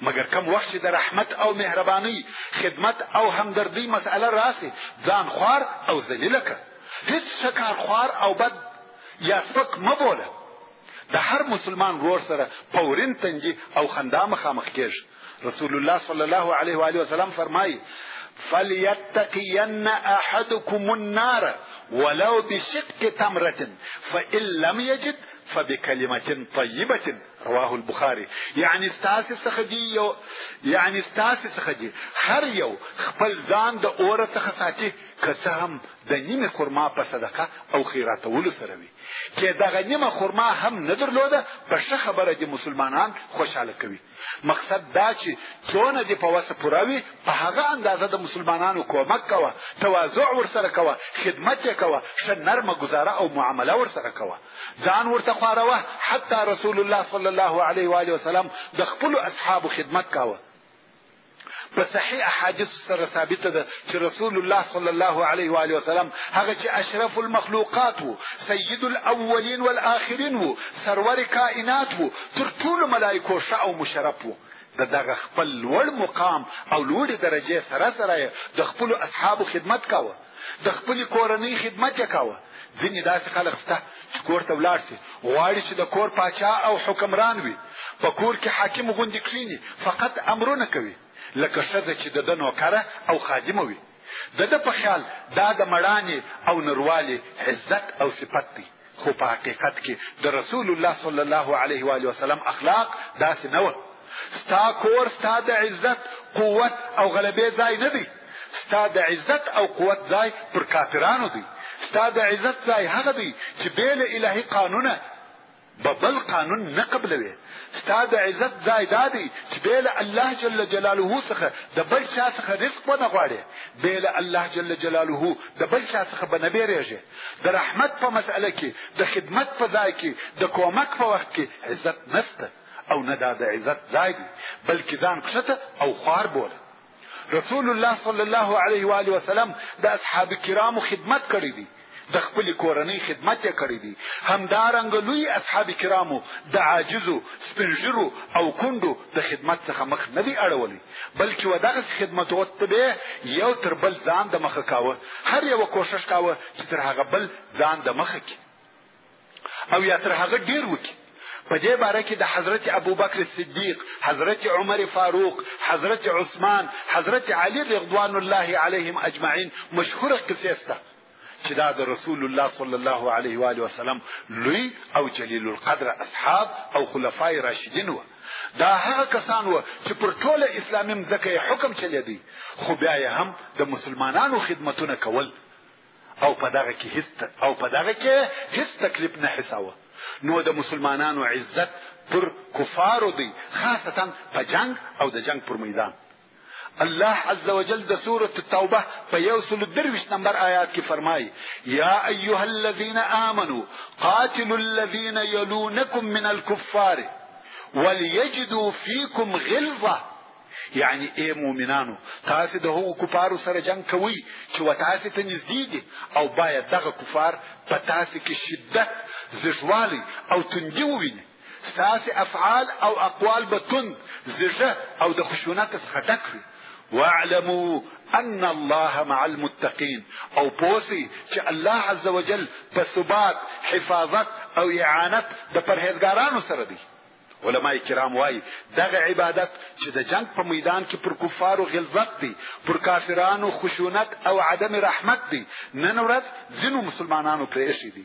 مګر کم وخت چې د رحمت او مهربانۍ خدمت او همدردۍ مسئله راسي ځان خوار او ذلیله که هیڅ ښه کار خوار او بد یا سپک مه بوله د هر مسلمان ورور سره په ورین تندي او خندا مخامخ کېږي رسول الله صلی الله علیه و آله وسلم فرمایي فليتقين احدكم النار ولو بشق تمرة فإن لم يجد فبكلمة طيبة رواه البخاري يعني ستاسو څخه دی یو يعني ستاسو څخه دی هر یو خپل ځان د اور څخه ساتي که څه هم د نیمه خرما په صدقه او خیراتولو سره وي چې دغه نیمه خرما هم نه درلوده په ښه خبره دي مسلمانان خوشاله کوي مقصد دا چې څونه دې په وسه پوره وي په هغه اندازه د مسلمانانو کومک کوه تواضع ورسره کوه خدمت یې کوه ښه نرمه ګزاره او معامله ورسره کوه ځان ورته خواروه حتی رسول الله صلی الله علیه و آله وسلم د خپل اصحابو خدمت کاوه په صحیح احادیثو سره ثابته ده چې رسول الله صلی الله علیه و علیه وسلم هغه چې اشرف المخلوقات وو سید الاولین والآخرین وو سرور کائنات وو تر ټولو ملائکو ښه او مشرف وو د دغه خپل لوړ مقام او لوړې درجې سره سره د خپل اصحابو خدمت کاوه د خپلې کورنۍ خدمت یې کاوه ځینې داسې خلک شته چې کور ته ولاړ شي غواړي چې د کور پاچا او حکمران وي په کور کې حاکم غوندې کښیني فقط امرونه کوي لکه ښځه چې د ده نوکره او خادمه وي د ده په خیال دا د مړانې او نروالي عزت او صفت دی خو په حقیقت کې د رسول الله صلی الله علیه و آله وسلم اخلاق داسې نه و ستا کور ستا د عزت قوت او غلبې ځای نه دی ستا د عزت او قوت ځای پر کافرانو دی ستا د عزت ځای هغه دی چې بې له الهي قانونه به بل قانون نه قبلوي ستا د عزت ځای دا دی چې بې له الله جل جلاله څخه د بل چا څخه رزق ونه غواړې بې له الله جل جلاله د بل چا څخه به نه بیرېږې د رحمت په مسئله کې د خدمت په ځای کې د کومک په وخت کې عزت نشته او نه دا د عزت ځای دی بلکې ځان کښته او خوار بوله رسول الله صلی الله علیه و آله وسلم د اصحاب کرامو خدمت کړی دی د خپل کورنۍ خدمت یې کړی دی همدارنګ لوی اصحاب کرامو د عاجزو سپینږیرو او کندو د خدمت څخه مخ نه دی اړولی بلکې و دغسې خدمتوت ته به یې یو تر بل ځان د مخه کاوه هر یوه کوښښ کاوه چې تر هغه بل ځان د مخه کړي او یا تر هغه ډیر وکړي په دې باره کې د حضرت ابوبکر صدیق حضرت عمر فاروق حضرت عثمان حضرت علی رضوان الله علیهم اجمعین مشهوره قصه سته چې دا د رسول الله صلی الله علیه و علیه وسلم لوی او جلیل القدر اصحاب او خلفای راشدین و دا هغه کسان و چې پر ټوله اسلامي مځکه حکم چلیدي خو بیا یې هم د مسلمانانو خدمتونه کول او په دغه کې هیڅ او په دغه کې هیڅ تکلیف نه حساوه نو د مسلمانانو عزت پر کفارو دی خاصتا په جنگ او د جنگ پر میدان الله عز وجل د سورة التوبه په یو سل درویشت نمبر آیات کې فرمایي یا ایها الذین آمنو قاتلوا الذین یلونکم من الكفار وليجدوا فيكم غلظه یعنی ای مؤمنانو تاسو د هغو کفارو سره جنگ کوئ چې و تاسو ته نږدې دي او باید دغه کفار په تاسو کې شدت زړوالی او تندي وویني ستاسې افعال او اقوال به تند زړه او د خشونت څخه ډک وي واعلموا ان الله مع المتقين او پوسی چې الله عز وجل په ثبات حفاظت او اعانت د پرهیزګارانو سره دی علما کرام وای دغه عبادت چې د جنگ په میدان کې پر کفارو غلظت دی پر کافرانو خشونت او عدم رحمت دی نن ورځ ځینو مسلمانانو پرې شي دي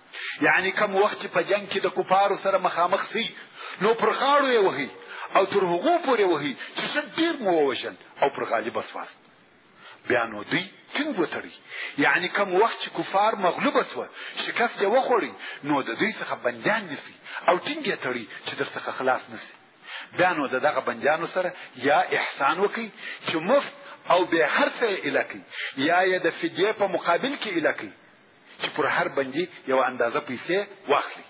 یعنی کم وخت چې په جنگ کې د کفارو سره مخامخ سي نو پر غاړو یې وهي او تر هغو پورې وهي چې څه ډیر مو ووژل او پر غالب اسواست بیا نو دوی ټینګ وتړي یعنی کم وخت چې کفار مغلوب سوه شکست یې وخوړي نو د دوی څخه بندیان نیسي او ټینګ یې تړي چې در څخه خلاص نسی بیا نو د دغه بندیانو سره یا احسان وکړي چې مفت او به هر څه الکی یا یې د فدیه په مقابل کې الکی چې پر هر بندي یو اندازه پیسې واخلي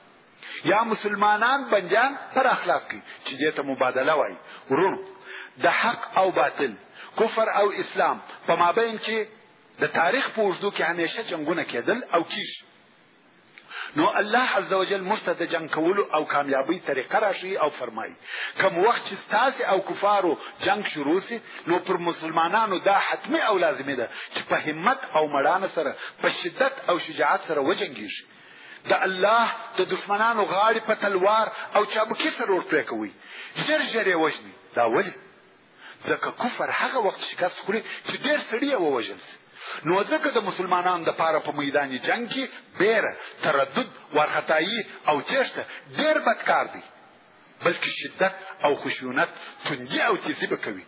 یا مسلمانان بندیان پر اخلاص کړي چې دې ته مبادله وایي ورونو د حق او باطل کفر او اسلام په مابین کې د تاریخ په اوږدو کې همیشه جنگونه کېدل او کیږي نو الله عز وجل موږ ته د جنګ کولو او کامیابی طریقه راښیي او فرمایي کوم وخت چې ستاسو او کفارو جنگ شروع سي نو پر مسلمانانو دا حتمی او لازمی ده چې په همت او مړانه سره په شدت او شجاعت سره وجنګیږي د الله د دشمنانو غاړې په تلوار او چابکی سره ورپرې کوي ژر ژر یې وژني دا ولې ځکه کفر هغه وخت شکست خوري چې ډېر سړي یې ووژل سي نو ځکه د مسلمانانو د پاره په میدان جنگ کې بیره تردد وارخطایی او تیښته ډېر بدکار دی بلکې شدت او خشونت توندي او تیزي به کوي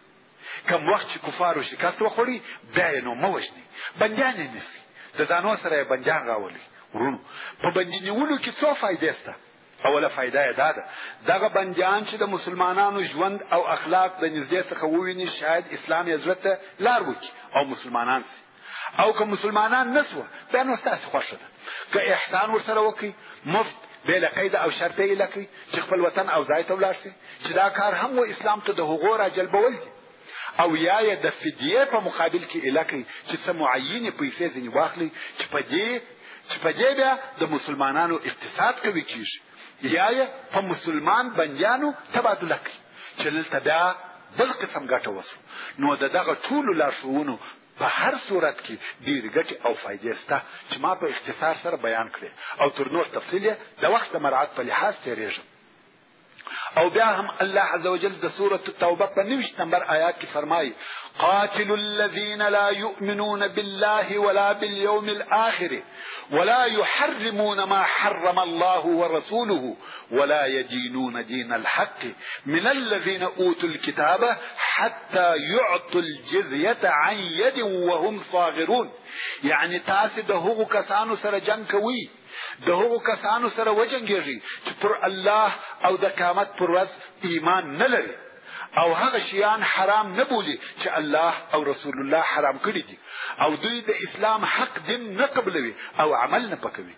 کم وخت چې کفارو شکست وخوړي بیا یې نو مه وژني بندیان یې نیسي د ځانو سره یې بندیان راولي ورونو په بندي نیولو کې څو فایدې سته اوله فایده یې دا ده دغه بندیان چې د مسلمانانو ژوند او اخلاق د نږدې څخه وویني شاید اسلام یې زړه ته لار وکړي او مسلمانان سي او که مسلمانان نسوه بیا نو ستاسو خوښه ده که احسان ورسره وکړي مفت بې له قیده او شرطه یې لکړي چې خپل وطن او ځای ته ولاړ سي چې دا کار هم و اسلام ته د هغو راجلبول دي او یا یې د فدیه په مقابل کې اله کوي چې څه معینې پیسې ځینې واخلي چې په دې چې په دې بیا د مسلمانانو اقتصاد قوي کیږي یا یې په مسلمان بندیانو تبادله کړي چې دلته بیا بل قسم ګټه وسو نو د دغه ټولو لارښوونو په هر صورت کې ډېر ګټې او فائدې سته چې ما په اختصار سره بیان کړې او تر نور تفصیل د وخت د مراعات په لحاظ تیریږم او بیا هم الله عز وجل د سورة التوبه په 90 نمبر آیات کې فرمایي قاتل الذين لا يؤمنون بالله ولا باليوم الاخر ولا يحرمون ما حرم الله ورسوله ولا يدينون دين الحق من الذين اوتوا الكتاب حتى يعطوا الجزيه عن يد وهم صاغرون يعني تاسو د هغو کسانو سره جنگ کوي د هغو کسانو سره وجنګيږي چې پر الله او د قیامت پر ورځ ایمان نه لري او هغه شیان حرام نه بولي چې الله او رسول الله حرام کړي دي او دوی د اسلام حق دین نه قبلوي او عمل نه پکوي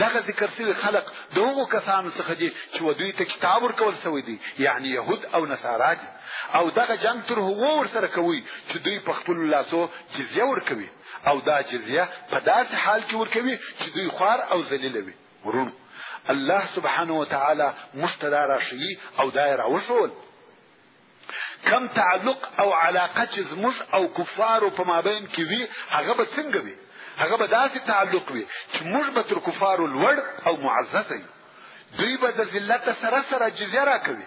دغه ذکر سوي خلق د هغو کسانو څخه دي چې و دوی ته کتاب ورکول سوی دی یعنی یهود او نصارا دي او دغه جنگ تر هغو ورسره کوي چې دوی په خپل لاسو جزیه ورکوي او دا جزیه په داسې حال کې ورکوي چې دوی خوار او ذلیل وي وروڼو! الله سبحانه وتعالی موږ ته دا راښيي او دا یې راوښول کم تعلق او علاقه چې زموږ او کفارو په مابین کې وي هغه به څنګه وي هغه به داسې تعلق وي چې موږ به تر کفارو لوړ او معزز یو دوی به د ذلت سره سره جزیه راکوي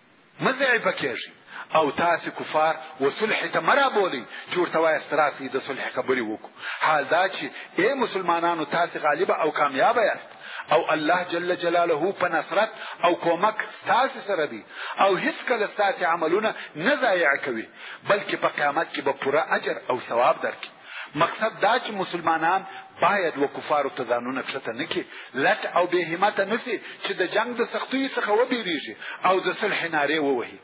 مه ضعیفه کېږئ او تاسې کفار و صلح ته مه رابولئ چې ورته وایاست راسئ د صلح خبرې وکړو حال دا چې ای مسلمانانو تاسې غالبه او کامیابه یاست او الله جل جلاله په نصرت او کومک ستاسو سره دی او هیڅ کله ستاسو عملونه نه ضایع کوي بلکې په قیامت کې به پوره اجر او ثواب درکړي مقصد دا چې مسلمانان باید و کفارو ته ځانونه کښته نه کړي لټ او بې همته نه سي چې د جنګ د سختیو څخه وبېرېږي او د صلح نارې ووهي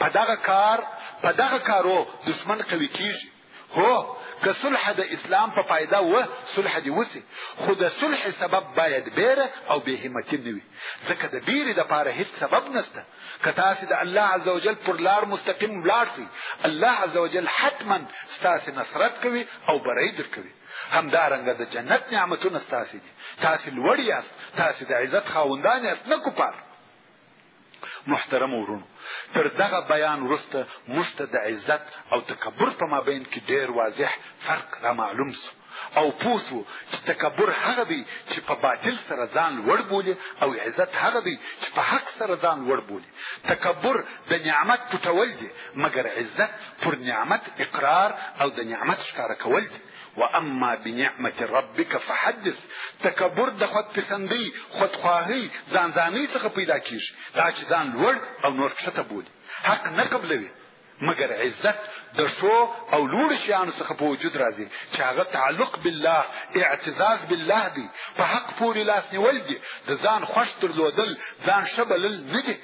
په دغه کار په دغه کارو دښمن قوي کیږي هو که صلح د اسلام په فایده و صلح دی وسی خو د صلح سبب باید بیره او بې همتی نه وي ځکه د بیرې د پاره هیڅ سبب نشته که تاسو د الله عزوجل پر لار مستقیم ولاړ شئ الله عزوجل حتما ستاسو نصرت کوي او بری درکوي همدارنګه د جنت نعمتونه ستاسو دي تاسو لوړ یاست تاسو د عزت خاوندان یاست نه کوپار محترم ورونو تر دغه بیان وروسته موږ ته د عزت او تکبر په مابین کې ډیر واضح فرق را معلوم سو او پوه شو چې تکبر هغه دی چې په باطل سره ځان لوړ بولي او عزت هغه دی چې په حق سره ځان لوړ بولي تکبر د نعمت پټول دی مګر عزت پر نعمت اقرار او د نعمت ښکاره کول دی واما بنعمه ربك فحدث تکبر د خود پسندۍ خودخواهۍ ځانځانۍ څخه پیدا کیږي دا چې ځان لوړ او نور کښته بولي حق نه قبلوي مګر عزت د ښو او لوړو شیانو څخه په وجود راځي چې هغه تعلق بالله اعتزاز بالله دی په حق پورې لاس نیول دي د ځان خوښ درلودل ځان ښه بلل نه دي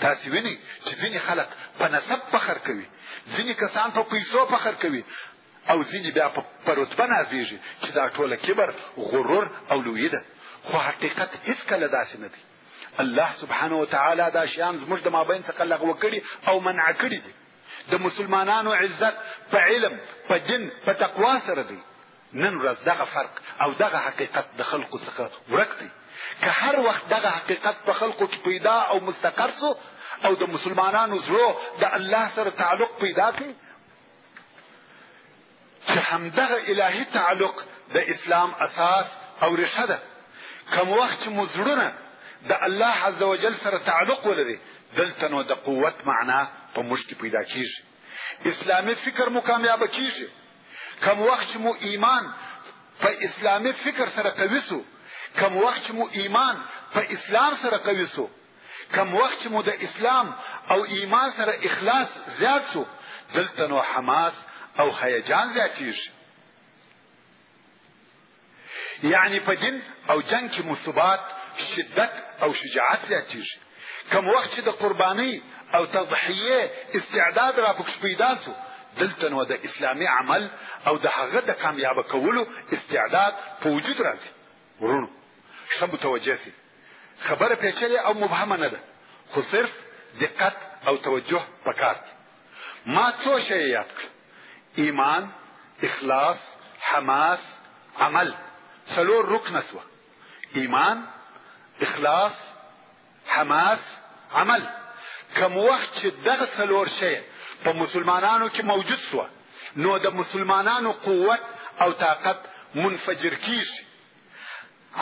تاسو وینئ چې ځینې خلک په نسب فخر کوي ځینې کسان په پیسو فخر کوي او ځینې بیا په رتبه نازیږي چې دا ټوله کبر غرور او لویي ده خو حقیقت هیڅکله داسې نه دی الله سبحانه وتعالی دا شیان زموږ د مابین څخه لغوه کړي او منع کړي دي د مسلمانانو عزت په علم په دین په تقوا سره دی نن ورځ دغه فرق او دغه حقیقت د خلقو څخه ورک دی که هر وخت دغه حقیقت په خلقو کې پیدا او مستقر سو او د مسلمانانو زړه د الله سره تعلق پیدا کړي چې همدغه الهي تعلق د اسلام اساس او ریښه ده کوم وخت چې مو زړونه د الله عز وجل سره تعلق ولري دلته نو د قوت معنا په موږ کې پیدا کیږي اسلامي فکر مو کامیاب کیږي کم وخت چې مو ایمان په اسلامي فکر سره قوي سو کم وخت چې مو ایمان په اسلام سره قوي سو کم وخت چې مو د اسلام او ایمان سره اخلاص زیات سو دلته نو حماس او هیجان زیاتیږي یعنی په دین او جنگ کې مو ثبات شدت او شجاعت زیاتیږي کم وخت چې د قربانۍ او تضحیه استعداد را پکښ پیدا سو دلته نو د اسلامي عمل او د هغه د کامیاب کولو استعداد په وجود راځي وروڼو ښه متوجه سي خبره پېچلې او مبهمه نه ده خو صرف دقت او توجه پکار دي ما څو شی یاد کړ ایمان اخلاص حماس عمل څلور رکن سوه ایمان اخلاص حماس عمل کم وخت چې دغه څلور شی په مسلمانانو کې موجود سوه نو د مسلمانانو قوت او طاقت منفجر کیږي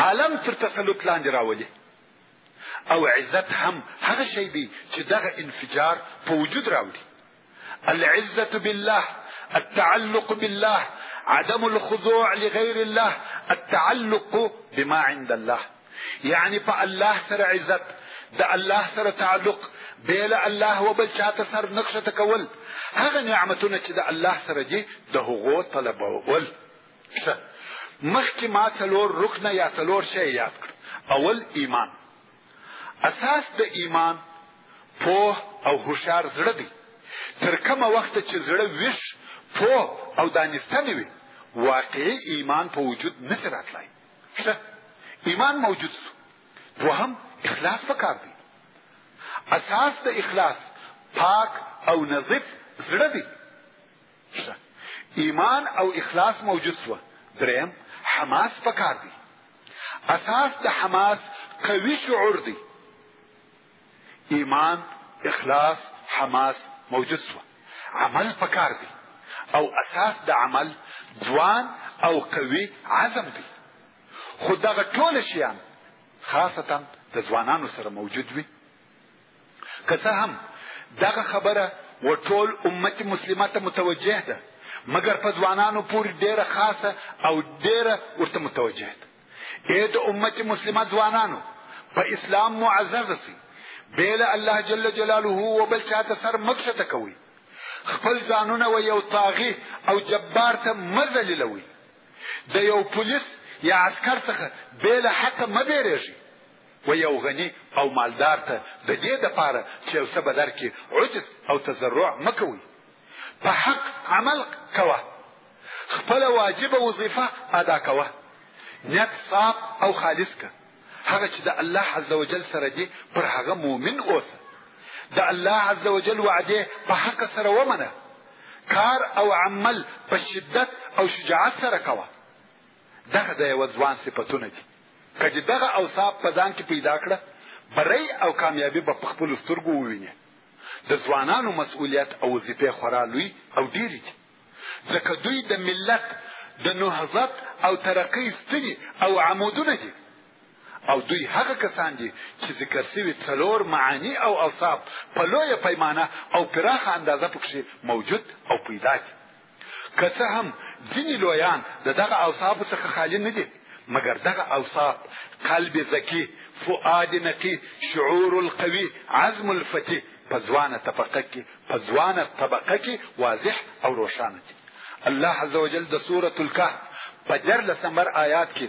عالم تر تسلط لاندې راولي او عزت هم هغه شی دی چې دغه انفجار په وجود راوړي العزة بالله التعلق بالله عدم الخضوع لغير الله التعلق بما عند الله يعني په الله سره عزت د الله سره تعلق بيل الله وبل چاته سر نقشه تکول هغه نعمتونه چې د الله سره دي د هغو طلبول مخکې ما څلور رکنه یا څلور شی یاد کړ اول ایمان اساس د ایمان پوه او هوښیار زړه دی تر کومه وخته چې زړه ویښ پوه او دانسته نه وي واقعي ایمان په وجود نشي راتلای ښه ایمان موجود سو دوهم اخلاص پکار دی اساس د اخلاص پاک او نظیف زړه دی شته ایمان او اخلاص موجود سو دریم حماس پکار دی اساس د حماس قوي شعور دی ایمان اخلاص حماس موجود سو عمل پکار دی او اساس د عمل ځوان او قوي عزم دی خو دغه ټول شیان خاصتا د ځوانانو سره موجود وي که څه هم دغه خبره و ټول امت مسلمه ته متوجه ده مګر په ځوانانو پورې ډیره خاصه او ډیره ورته متوجه ده اې د امت مسلمه ځوانانو په اسلام معزز سي بیل الله جل جلاله و بل چاته سر مکشته کوي خپل ځانونه و یو طاغي او جبار ته مذللوي د یو پولیس یا عسکر څخه بیل حتی مبیرېږي و یو غني او مالدار ته د دې دپاره چې یو څه به درکړي عجز او تضرع مه کوئ په حق عمل کوه خپله واجبه وظیفه ادا کوه نیت صاف او خالص که هغه چې د الله عز وجل سره دي پر هغه مؤمن اوسه د الله عز وجل وعده په حق سره ومنه کار او عمل په شدت او شجاعت سره کوه دغه د یو ځوان صفتونه دي که دې دغه اوصاف په ځان کې پیدا کړه بری او کامیابي به په خپلو سترګو ووینې د ځوانانو مسؤلیت او وظیفې خورا لوی او ډېرې دي ځکه دوی د ملت د نهضت او ترقۍ ستنې او عمودونه دي او دوی هغه کسان دي چې ذکر سوي څلور معانی او اوصاف په لویه پیمانه او پراخه اندازه پکښې موجود او پیدا دي که څه هم ځینې لویان د دغه اوصافو څخه خالي نه دي مګر دغه اوصاف قلب ذکی فؤاد نقی شعور القوی عزم الفتی په ځوانه طبقه کې په ځوانه طبقه کې واضح او روښانه دي الله عز وجل د سورة الكهف په دیارلس نمبر آیات کې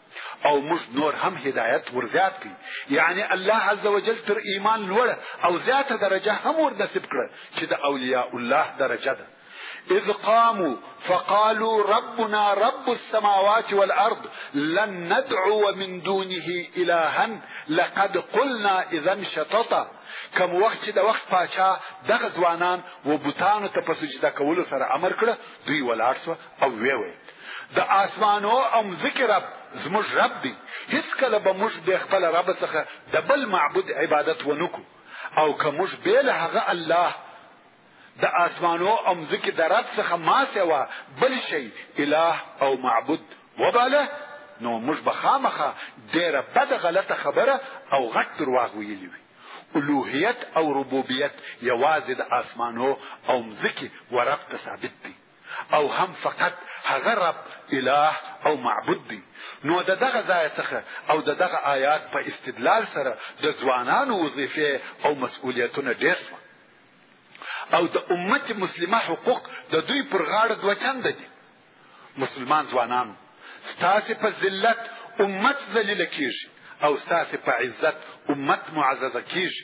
او موږ نور هم هدایت ورزیات کړي یعنی الله عز وجل تر ایمان لوړ او زیاته درجه هم ور نصیب کړه چې د اولیاء الله درجه ده اذ قاموا فقالوا ربنا رب السماوات والارض لن ندعو من دونه الها لقد قلنا اذا شططا کم وخت چې د وخت پاچا دغه ځوانان و بوتانو ته په سجده کولو سره امر کړه دوی ولاړ سو او ویې ویل، د آسمانو او مځکې رب زموږ رب دی، هیڅکله به موږ بې خپله رب څخه د بل معبود عبادت ونه کړو او که موږ بې له هغه الله د آسمانو او مځکې د رب څخه ما سوا بل شی اله او معبود وباله نو موږ به خامخا ډېره بده غلطه خبره او غټ درواغ ویلي وي الوهیت او ربوبیت یوازې د آسمانو او مځکې ورب ته ثابت دی او هم فقط هغه رب اله او معبود دی نو د دغه ځای څخه او د دغه آیات په استدلال سره د ځوانانو وظیفې او مسؤلیتونه ډېر شوه او د امت مسلمه حقوق د دوی پر غاړه دوه چنده دي مسلمان ځوانانو ستاسې په ذلت امت ذلیله کیږي او ستاسې په عزت امت معززه کیږي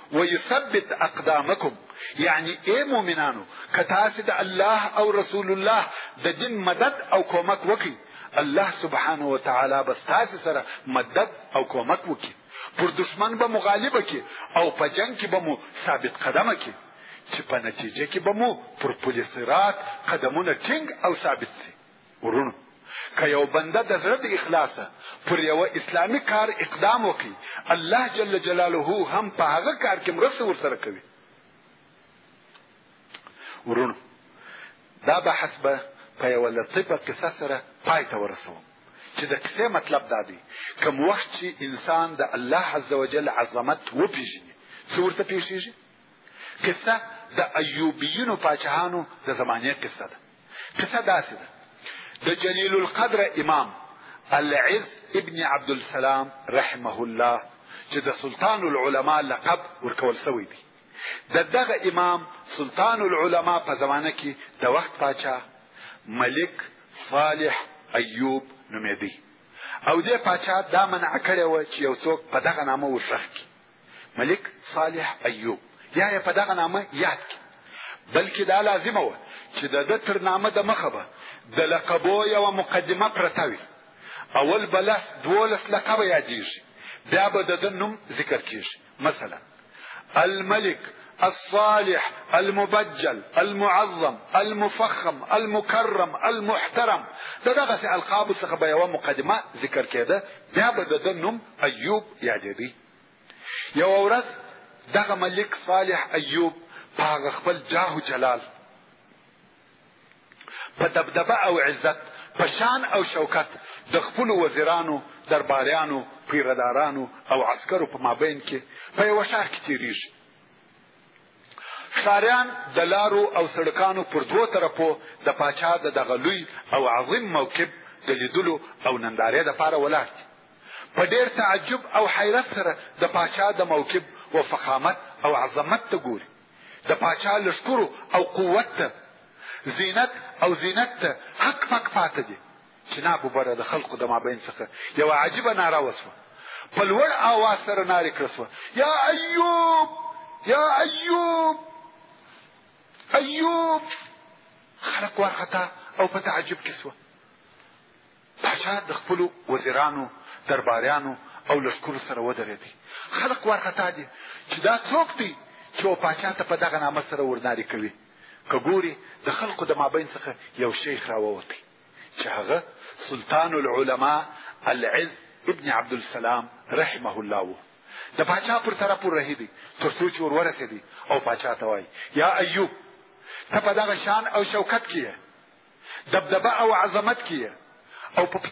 ويثبت اقدامکم یعنی اے مؤمنانو که تاسو د الله او رسول الله د دین مدد او کومک وکړي الله سبحانه و تعالی به تاسو سره مدد او کومک وکړي پر دشمن به مغالب کی او په جنگ کې به مو ثابت قدم کی چې په نتیجه کې به مو پر پولیس رات قدمونه ټینګ او ثابت سي وروڼو! که یو بنده د زړه د اخلاصه پر یوه اسلامي کار اقدام وکړي، الله جل جلاله هم په هغه کار کې مرسته ورسره کوي. وروڼو! دا بحث به په یوه لطیفه قصه سره پای ته ورسوم چې د قصې مطلب دا دی کوم وخت چې انسان د الله عز وجل عظمت وپیژني څه ورته پیښیږي قصه د ایوبیینو پاچهانو د زمانې قصه ده قصه داسې ده د جلیل القدر امام العز ابن عبد السلام رحمه الله چې د سلطان العلماء لقب ورکول سوی دی د دغه امام سلطان العلماء په زمانه کې د وخت پاچا ملک صالح ایوب نومېدی او دې پاچا دا منع کړې و چې یو څوک په دغه نامه وشخ کړي ملک صالح ایوب یا یې په دغه نامه یاد کړي بلکې دا لازمه وه چې د ده تر نامه د مخه به د لقبو یوه مقدمه پرته وي اول به لس دولس لقبه یادیږي بیا به د ده نوم ذکر کیږي مثلا الملک الصالح المبجل المعظم المفخم المكرم المحترم د دغه القاب څخه به یو مقدمه ذکر کېده بیا به د نوم ایوب یادېدی یو ورځ دغه ملک صالح ایوب په هغه خپل جاه او جلال په دبدبه او عزت په شان او شوکت د خپل وزیرانو درباریانو پیردارانو او عسکرو په مابین کې په یو شهر کې تیریږي ښاریان د لارو او سړکانو پر دوو طرفو د پاچا د دغه لوی او عظیم موکب د لیدلو او نندارې دپاره ولاړ دي په ډېر تعجب او حیرت سره د پاچا د موکب و فخامت او عظمت ته ګوري د پاچا لښکرو او قوت ته زینت او زینت ته حق پک پاته دي چناب وبره د خلقو د مابین څخه یوه عجیبه ناره وسوه په لوړ آواز سره نارې کړه سوه یا ایوب یا ایوب ایوب خلق وارخطا او په تعجب کې سوه پاچا د خپلو وزیرانو درباریانو او لشکرو سره ودرېدی خلق وارخطا دي چې دا څوک دی چې و پاچا ته په دغه نامه سره ورنارې کوي که ګوري د خلقو د مابین څخه یو شیخ راووتی چې هغه سلطان العلماء العز ابن عبد السلام رحمه الله وو د پاچا پر طرف ورهدي تر څو چې ورورسېدي او پاچا ته وایي یا ایوب ته په دغه شان او شوکت کې دبدبه او عظمت کې او په